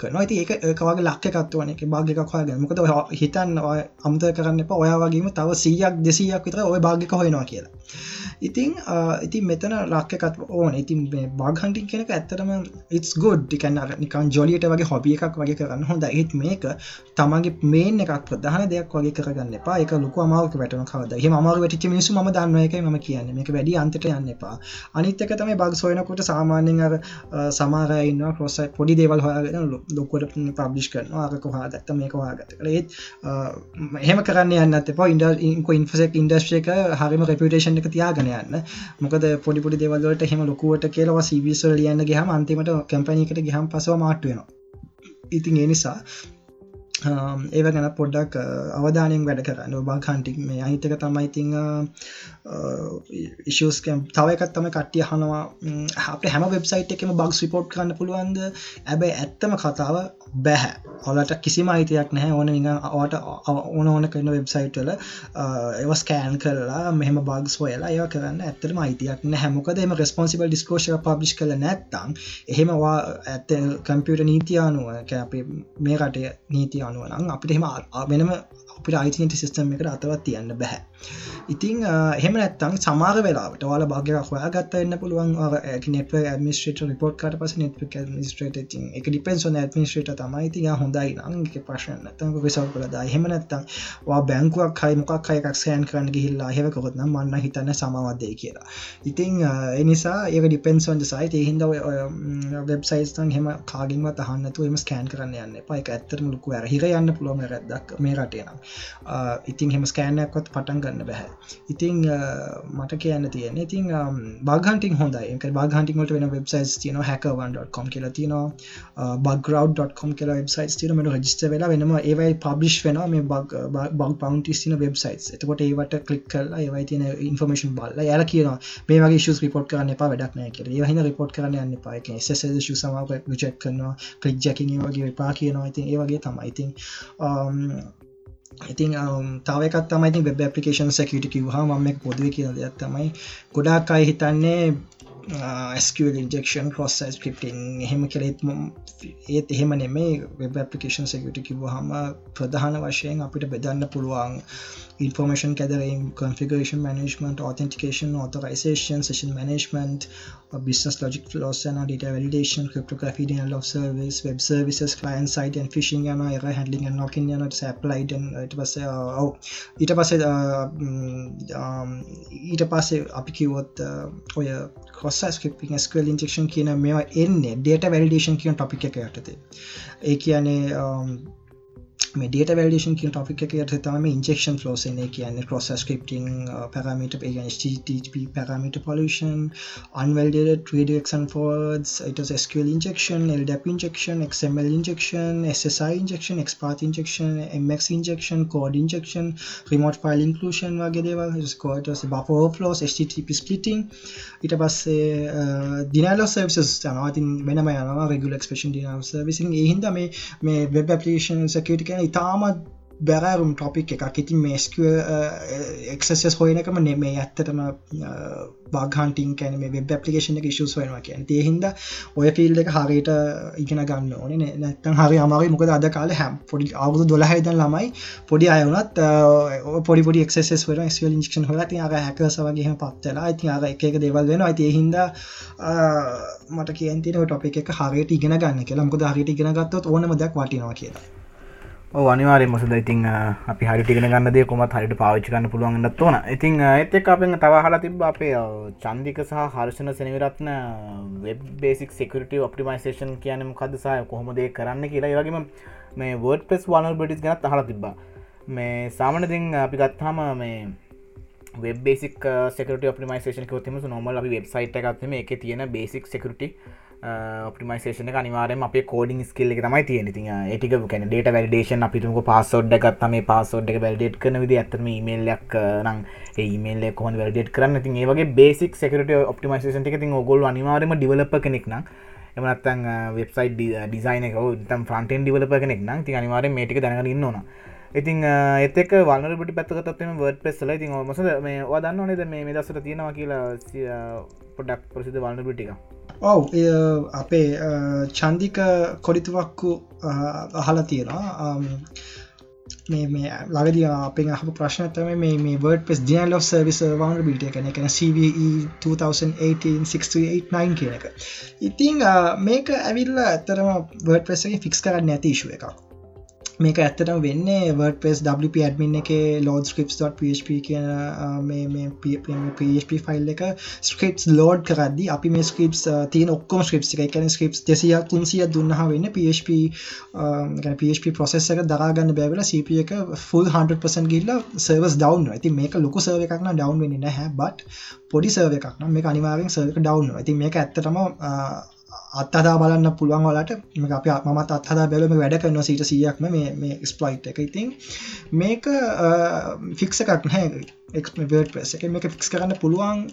කරන ඇති ඒ එකවගේ ලක්කකත්වන එක භාගක හොයගෙන. මොකද හිතන්න අමත කරන්න එප. ඔයා වගේම තව සීයක් දෙසීයක් විතර ඔය භාගක හොයනවා කියලා. ඉතිං ඉතින් මෙතන ලක්කකත් ඕන. ඉතින් බාගහන්ටින් කෙනක ඇත්තරම ඉස් ගොඩ් ටිකන්න නිකන් ජොලියට වගේ හොබිය එකක් වගේ කරන්න හොඳ ඒත් මේක තමගේ මේන එකක් ප්‍රධාන දෙයක් වගේ කරගන්න එපා. එක ලොක අමාවක වැටන කවද. හ මර වැටිච මිනිසු ම දන්න එක ම කියන්න. මේක වැඩි අන්තට යන්න එපා. අනිත්තක තමයි බක් සොයනකොට සාමාන්‍යෙන් අර සමාරයන්න කොස පොඩි දේවල් හොයාගෙන ලොකොට පබ්ලිෂ් කරන ආක හාගත්ත මේක හාගත ඒත් හෙම කරන්න යන්න එපා. ඉන්ඩ ඉන්ෆසෙක් ඉන්ඩස්්‍රේක හරිම රෙපිටේෂන් එක තියාගන්න යන්න. මොකද පොඩිපොඩි දෙවල්ලට හෙම ලොකුවට කියලවා සිවිසල් ලියන්න ගහම අන්තිමට කැම්පනීකට ගහම් පසව මාට්වෙනවා ඉතින් ඒ නිසා Um, ඒව ගැන පොඩ්ඩක් uh, අවධානයෙන් වැඩ කරන්න. බාහන්ටික් මේ අහිතක තමයි ඉතිං ඉශස්කම් තවයකත් තම කට්ටිය හනවා අප හැම වෙබ්සයිට් එකම බක් රිපෝට් කරන්න පුළුවන්ද? ඇබැයි ඇත්තම කතාව බැහැ ඔලට කිසිම අයිතියක් නැහැ. ඕන නිඟ අවට ඕන ඕන කරන වෙබ්සයිට්වල ඒව ස්කෑන් කරලා මෙහම බගස් හොයලා ඒව කරන්න ඇත්තම අයිතියක් හැමකද එම රස්පොන්සිබල් ඩිස්කෝෂ පබ්ලි් කල නැත්තං එහෙමවා ඇත්ත කම්පියට නීති අනුව අපේ මේ රටේ නීති අනුවනම් අපිට එහෙම වෙනම අපිට අයිතිනට සිස්ටම් එකට අතවත් තියන්න බැහැ. ඉතිං එහෙම නැත්තං සමාර වෙලාට වාල භාගයක් හොයා ගත්ත එන්න පුළුවන් නෙට ඇමිස්ට්‍රේට රිපෝට් කට පස නෙට මිස්ට්‍රේට එක ඩිපෙන්සොන ඇමිස්ට්‍රේට තමයි. ති හොඳයි නංක ප්‍රශ්න නැතක විසල් කළද එහෙම නැත්තං වා බැංකුවක් හයි මොකක් අයකක් සෑන් කරන්න ගිහිල්ලා හෙවකොත්න මන්න හිතන්න සමවදේ කියලා. ඉතිං එනිසා ඒක ඩිපෙන්සොන්ද සයිත හින්ද වෙබ්සයිස්තන් හෙම කාගින්වත් අහන්නතු එම ස්කෑන් කරන්න යන්න පයික ඇත්තරම ලොකු ඇර හිර යන්න පුළුවම රැද්දක් මේ රටේනම් ඉතින් හෙම ස්කෑනයක්වත් පටන් ගන්න බැහැ. ඉතිං මට කියන්න තියෙන ඉතින් බාගන්ටින් හොඳයි. බාගන්ටින්ට වෙන වෙබ්සයිස් තියන හැකවන්.කොම් කියලා තියනවා බගරව්.කොම් කියලා වෙබ්සයිස් තින මට රජිස්ට වෙලා වෙනම ඒවයි පබ්ලිෂ් වෙන මේ බග බග පවන්ටිස් තින වෙබ්සයිස් එතකොට ඒවට කලික් කරලා ඒවයි තියන ඉන්ෆර්මේෂන් බල්ල යාල කියන මේ වගේ ශස් රිපෝට් කරන්න එපා වැඩක් නෑ කිය හහින රිපෝට් කරන්න යන්න පා ශ සමාව ජෙක් කරනවා කලික් ජැකින් වගේ පා කියනවා. ඉතින් ඒවගේ තමයිඉතින් ඉතින් තවකත් තමයි වෙබ පපිකේන් සැකට කිවහ මම පොදුව කියන දෙයක් තමයි ගොඩාක් අයි හිතන්නේ ස්කල් ඉන්ජෙක්ෂන් කොස් ස්ක්‍රප්ටිං එහෙම කෙරෙත් ඒත් එහෙම නෙමේ වෙබ පපිකේන් සැකට කිවහම ප්‍රධාන වශයෙන් අපිට බෙදන්න පුළුවන් information gathering, configuration management, authentication, authorization, session management, uh, business logic flows and data validation, cryptography, denial of service, web services, client side and phishing යන error handling and knocking යන applied and ඊට පස්සේ ඔව් ඊට පස්සේ ඊට පස්සේ අපි කිව්වොත් uh, ඔය cross site scripting SQL injection කියන මේවා එන්නේ data validation කියන topic එක යටතේ. ඒ කියන්නේ um, මේ ඩේට වැල්ඩේෂන් කිය ටොපික් එක යට තම ඉන්ජෙක්ෂන් ෆලෝසන කියන්න කොස් ස්ක්‍රප්ටිං parameter HTTP parameter pollution අන්වල්ඩ ටඩක්න් ෆෝඩස් it SQL injection LDAP injection XML injection SSI injection එක්ස්පාත් injection MX injection code injection remote file inclusion වගේ දේවල්. ස්කෝට බපෝ ෆලෝස් HTTP splitting. ඊට පස්සේ දිනල සර්විසස් යනවාතින් වෙනම යනවා රෙගුල ක්ස්පේෂන් දිනාව සර්විසින් ඒහින්ද මේ මේ වෙබ් පපලිෂන් සකටක කියන ඉතාමත් බැරෑරුම් ටොපික් එකක්. ඉතින් මේස්ක එක්සස් හොයනකම නෙමේ ඇත්තටම බාගහන්ටින් කැන මේ වෙබ් පපලිකේෂන එක ශස් වෙනවා කියන තියහින්ද ඔය ෆිල් එක හරියට ඉගෙන ගන්න ඕන. නැත්තන් හරි අමරි මොකද අද කාල හැම් පොඩි අවුදු දොලහහිතන් ළමයි පොඩි අයවනත් පොඩි පොඩි එක්සස් වර ස්වල් ඉක්ෂන් හොල ති අර හැකස වගේ පත්වෙලා ඉතින් අර එක දේවල් වෙන ඇති හින්ද මට කියන්තින ටොපි එක හරියට ඉගෙන ගන්න කියලා. මොකද හරියට ඉගෙන ගත්තොත් ඕනම දක් වටිනවා කියලා. අනිවාරය මසද ඉතින් අපි හරිටිගෙන ගන්න දේ කොමත් හරිට පාවිච්චි කන්න පුළුවන්ගන්නත් ඕන. ඉතින් ඇත එක අපෙන් තවහලා තිබ අපේ චන්දික සහ Harshana Seneviratne web basic security optimisation කියනම කදසාය කොහොමදේ කරන්න කියලා. වගේම මේ වර්ඩ පෙස් වනල් බඩිස් ගැනත් අහලා තිබා මේ සාමනතින් අපි ගත්හම මේ වෙබ් සෙකට ඔපිමේෂන කොතම නොමල් අපි වෙබ්සයිට් එකත්ම එක තියෙන බේසික් සෙකරටි ඔපිමේෂන අනිවාරම අප කෝඩින් ස්කිල්ල එක තමයි තියෙන ති ඒටික කැන ඩේට වැඩේෂන් අපිතුම පස්සෝඩ් එකත් මේ පස්සෝඩ් එක වැල්ඩේට් කන විදි ඇතම මේල්ලක් නම් ඒමේල් කොහ වැඩේට කරන්න? ති ඒවගේ බේසික් සෙකට ඔපිමේෂන් එක ති ඔගොල් අනිවාරම ඩිවලප කෙනෙක් නම් එමනත්තන් වෙබ්සයි් ඩිසයින එක තම් ෆ්‍රන්ටන් ඩිවලප කෙනෙක් නම් ති අනිවාරම මේටික දැනගන්න ඕන. ඉතින් එතක වලට පැත්තකතම වර්ඩ පෙස්සල ඉතින් මස මේ වදන්න නේද මේ දසට තියෙනවා කියලා පොඩක් ප්‍රසිද වලට පිටික ඔව් අපේ චන්දික කොඩිතුවක්කු අහලා තියෙනවා. මේ මේ ලගද අපේ අහ ප්‍රශ්නතම මේ මේ WordPress denial of service වන්ඩ බිල්ට එකන එකන CVE 2018 කියන එක. ඉතිං මේක ඇවිල්ල ඇතරම වර්ඩ පෙසගේ ෆික්ස් කරන්න ඇති ශුව එකක්. මේක ඇත්තටම වෙන්නේ වර්ඩ පෙස් WP ඇඩමින් එක ලෝඩ ස්ක්‍රප්.පP කියන PHP ෆයිල් එක ස්ක්‍රප් ලෝඩ් කරදදි අපි මේ ස්ක්‍රප් තියන ඔක්කොම ස්ක්‍රප් එක. කැන ස්ක්‍රප් දෙසියක් තුන්සිය දුන්නහ වෙන්න PHP PHP ප්‍රසෙස් එක දරාගන්න බැවල CP එක ෆුල් 100% ගිල්ල සර්වස් ඩවන් ඇති මේක ලොකු සර්ව එකක්න ඩවන් වෙන්න නැහැ. බට් පොඩි සර්ව එකක් මේ අනිවාරෙන් සර්ක ඩවන් ඇති මේක ඇත්තටම අත්හදා බලන්න පුළුවන් වලට අප මත් අත්හදා බැලම වැඩ කරන්න සීට සියයක්ම මේ ස්පලයිට් එක. ඉතින් මේක ෆික්ස එකක් නැහැ. එක්වර්ඩ ප්‍රෙස් එක මේක ෆික්ස් කරන්න පුළුවන්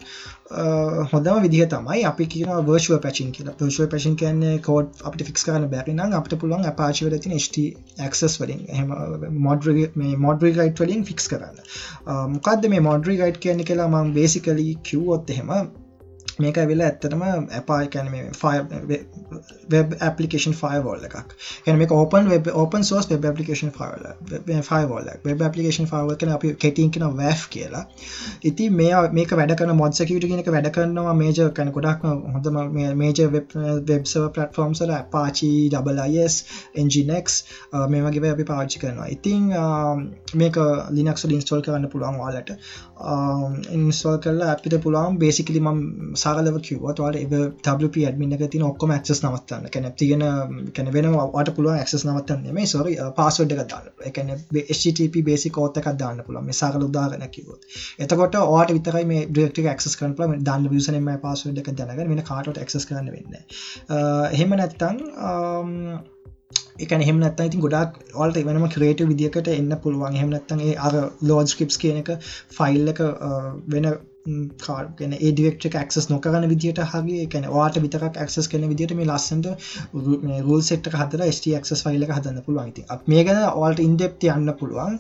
හොඳම විදිහ තමයි අපි කියන වර්ෂුව පැචින් කියලා. පර්ෂුව පැසින් කියන්නේ කෝඩ් අපට ෆික්ස් කරන්න බැරි නම් අපට පුළුවන් අපාචිවල තින ht ක්සස් වලින් හම මොඩ්‍රි මේ මොඩ්‍රි ගයිට් වලින් ෆික්ස් කරන්න. මොකක්ද මේ මොඩ්‍රි ගයිට් කියන්නේ කියලා මං බේසිකලි කිව්වොත් එහෙම මේක ඇවිල ඇත්තටම ඇපායි කැන වෙබ් ඇපලිකේන් ෆයිවෝල් එකක්. එන මේ open web open sauce web application firewall firewall web application firewall කන අපි කෙටින් කෙන වැෆ් කියලා. ඉති මේ මේක වැඩකන මොඩ්සකිට කියනක වැඩ කරන්නවා මේජ කැන ගොඩක් හොඳම මේජ වෙබ්සව පලටෆෝම්සල පාචි ඩබලයිස් එන්ජිනෙක්ස් මේ වගේ අපි පාච්චි කරනවා. ඉතිං මේක ලිනක්ස් ඉන්ස්ටෝල් කරන්න පුළුවන් වාලට ඉන්ස්ටෝල් කරලා අපිට පුළුවන්. බේසිකලි ම සාගලව කිව්වත් වාට එ WP ඇඩමින් එක තින ඔක්කොම ක්ස් නවත්තන්න. කැන තියෙන කැන වෙන වාට පුළුව ක්ස් නවත්තන්න මේ සොරි පාසුඩ් එක දාන්න. එකන HTTP බේසි කෝත එකක් දාන්න පුළුව මේ සාගල උදාගන කිවොත් එතකොට වාට විතරයි මේ ඩෙක්ට ක්ස් කරන පල දන්න විසනම පාසුඩ් එක දැනග වෙන කාට ක්ස් කරන්න වෙන්න එහෙම නැත්තං එකන හෙම නත්ත ඉතින් ගොඩක් ඔල්ට වෙනම ක්‍රේට විදිකට එන්න පුළුවන්. හෙම නත්තන්ගේ අර ලෝජ් කිප්ස් කියන එක ෆයිල් එක වෙන කාගෙන ඒඩිවෙක්ට ක්ස් නොකරන විදිට හගේ කැන වාට විතරක් ක්ස් කන විදිට මේ ලස්සට රල් සෙට් හදර ස්ටක්ස් ෆයිල හදන්න පුළුවන්. ති මේ ගැන ඔල්ට ඉන්ඩෙප්ති යන්න පුළුවන්.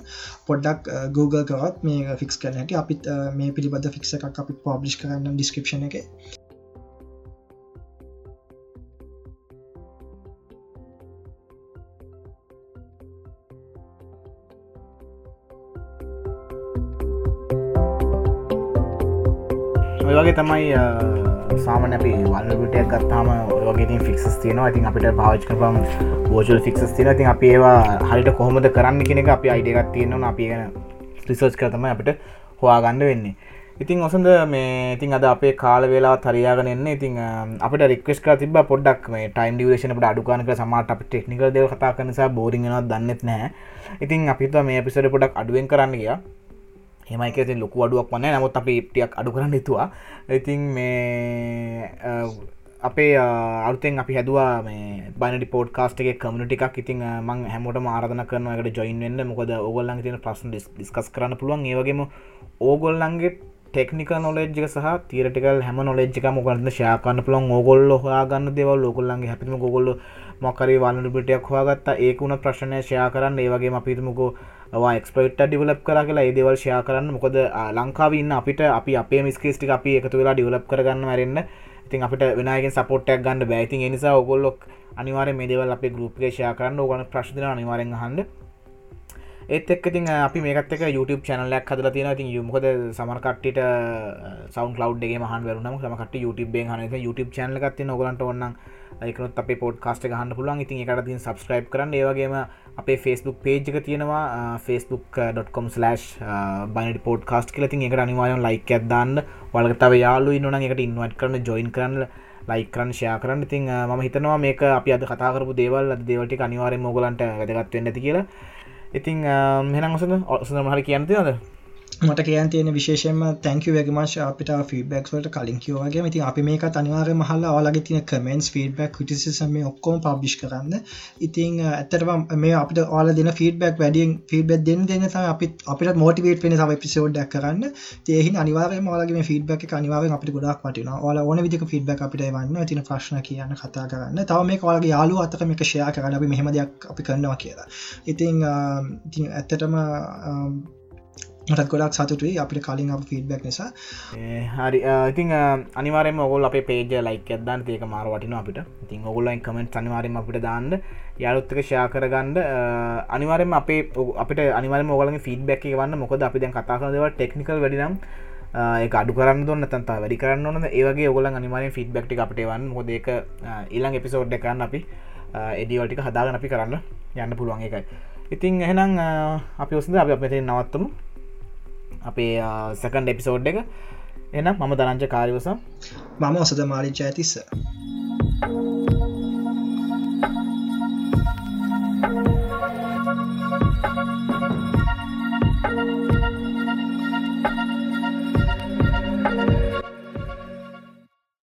පොඩ්ඩක් Google කරත් මේ ෆික්ස් කරනට අපිත් මේ පිළිබඳ ෆික්ස එකක් අපි පබ්ලිෂ් කරන්න ඩිස්ක්‍රපෂන එක. ඔය වගේ තමයි සාමන අපි වල්ලගටයක් ගත්තාම ඔයගේ ෆික්ස් තියන ඉතින් අපිට පාච් කරපම් බෝජල් ෆික්ස් තින තින් අපි ඒවා හරිට කොහොමද කරන්න කෙනෙක අපි අයිඩගත් තියෙනවා. අපි ගැන රිසර්ච් කරතම අපිට හොයාගන්න වෙන්නේ. ඉතින් ඔසඳ මේ ඉතින් අද අපේ කාල වෙලා තරයාගෙන එන්න. ඉතින් අපට රික්වස් කර තිබ පොඩ්ඩක් මේ ටයිම් ඩිවේශනට අඩුකානක සමට අප ටෙක්නික දෙව කතා කනසා බෝරිගෙනවත් දන්නෙත් නෑ ඉතින් අපිත මේ පිසට පොඩක් අඩුවෙන් කරන්න ගියා හෙමයික ඉතින් ලොකු අඩුවක් වන්න නමුත් අපි ටියක් අඩු කරන්න යතුවා ඉතින් මේ අපේ අලුතෙන් අපි හැදවා මේ බනඩි පෝඩ් කාස්ටගේ කමනටි එකක්. ඉතින් මං හැමෝට ආරධන කරන එකට ජොයින් වෙන්න. මොකද ඔගොල්ලන් තින ප්‍රශ්න ඩිස්කස් කරන්න පුළුවන්. ඒවගේම ඕගොල්ලන්ගේ ටෙක්නික නොලෙජ්ක සහ තීරටිකල් හැම නොලෙජ්ක මොකලන්න ශාකන්න පුළන් ඕගොල්ල හොයාගන්න දෙවල් ලෝකොල්ලන්ගේ හැපිම ගොල්ල මොකරේ වලට පිටියක් හවාගත්තා ඒකුණ ප්‍රශ්නය ශයා කරන්න. ඒවගේ අපිතුමකෝ එක්ස්පට ඩිවලප් කර කියලා ඒදවල් ෂයා කරන්න. මොකද ලංකාවන්න අපිට අපි අපේ මිස්කේස්ටික අපි එකතු වෙලා ඩිවලප් කරගන්න වරන්න ඉතින් අපිට වෙනගෙන් සපොට්ටක් ගන්න බෑතින් නිසා ඔගොල්ලොක් අනිවාර මේදවල් අපේ ගරුප්ගේ ෂයා කරන්න. ඕගන ප්‍රශ්න අනිවාරෙන් හන්ඩ ඒත් එක් ඉතින් අපි මේකත් එක YouTube චනලයක් හදල තියෙන ඉතින් යුමකද සමරකට්ට සවන් කලව්ගේ මහන් වරුනම සමකට YouTube හන YouTube චනල ගත්ති නොගලන්ට ඔන්න එකනොත් අප පොඩ් කාස්ට ගහන්න පුළුවන්. ඉතින් එකට තින් සබස්ක්‍රයිබ් කරන්න. ඒවගේම අපේ ෆස්බුක් පේජ් එක තියෙනවා ෆස්බුක්.com/ බනි පෝඩ් කාස්ට කලතින් එකට අනිවායන් ලයික් ඇදදාන්න වලගතාව යාලු ඉන්නන එකට ඉන්වට් කරන ජොයින් කරන්න ලයිකරන් ෂයා කරන්න ඉතින් ම හිතනවා මේක අපි අද කතාකරපු දේවල් අද දේවල්ටි අනිවාරය මොගලන්ට වැදගත්වෙන්න ඇති කියලා. ඉතින් මෙහන ඔසද ඔසන මහර කියන්න තියද මට කියන් තියෙන විශේෂම තැංක වගේමශ අපිට ෆීඩබක් වලට කලින් කියවගේ ති අපි මේක අනිවාර මහල්ලා ඔලගේ තින කමෙන්ස් ෆීඩබක් ටිසිසම මේ ඔක්කොම පබ්ිෂ් කරන්න. ඉතින් ඇතරම මේ අපිට ඕල දෙන ෆීඩබක් වැඩියෙන් ෆීඩබක් දෙන්න දෙන්න තම අපි අපිට මෝටිවේට වෙන සම පිසෝඩ්ඩක් කරන්න. තියහි අනිවාරය මලගේ ෆීඩබක් අනිවාර අපිට ගොඩක් වටින ඕල ඕන විදික ෆීඩබක් අපිට වන්න තින ප්‍රශ්න කියන්න කතා කරන්න. තව මේ ඔලගේ යාලු අතක මේක ෂයා කරන්න අපි මෙහෙම දෙයක් අපි කරනවා කියලා. ඉතින් ඇත්තටම මටත් ගොඩක් සතුටුයි. අපිට කලින් අප ෆීඩ්බැක් නිසා. හරි. ඉතින් අනිවාරම ඔගොල් අප පේජ ලයික් ඇදන්න ඒක මාර වටින අපිට. ඉතින් ඔගොල්ලයින් කමෙන්ට් අනිවාරම අපිට දාන්න. යාලුත්තක ශා කරගන්න. අනිවාරම අපේ අපට අනිවර මොගල ෆීඩබැක් වන්න මොකද අපි දැන් කතා කරදව ටෙක්නිකල් වැඩිනම් ඒ අඩු කරන්න දුන්න තන්තා වැඩි කරන්න ඕන ඒවගේ ඔගොල අනිවාරෙන් ෆීඩබැක්ටි අපට වන්න හොදක ඉල්ලං එපිසෝඩ් එකන්න අපි එඩිවල්ටික හදාගන අපි කරන්න යන්න පුළුවන් එකයි ඉතින් එහෙනම් අපි ඔසද අපි අපතේ නවත්තමු. අපේ සකන්ඩ එපිසෝඩ් එක එනම් මම දරංච කාරිවසම් මම ඔසද මාරිචා ඇතිස්ස. Thank you.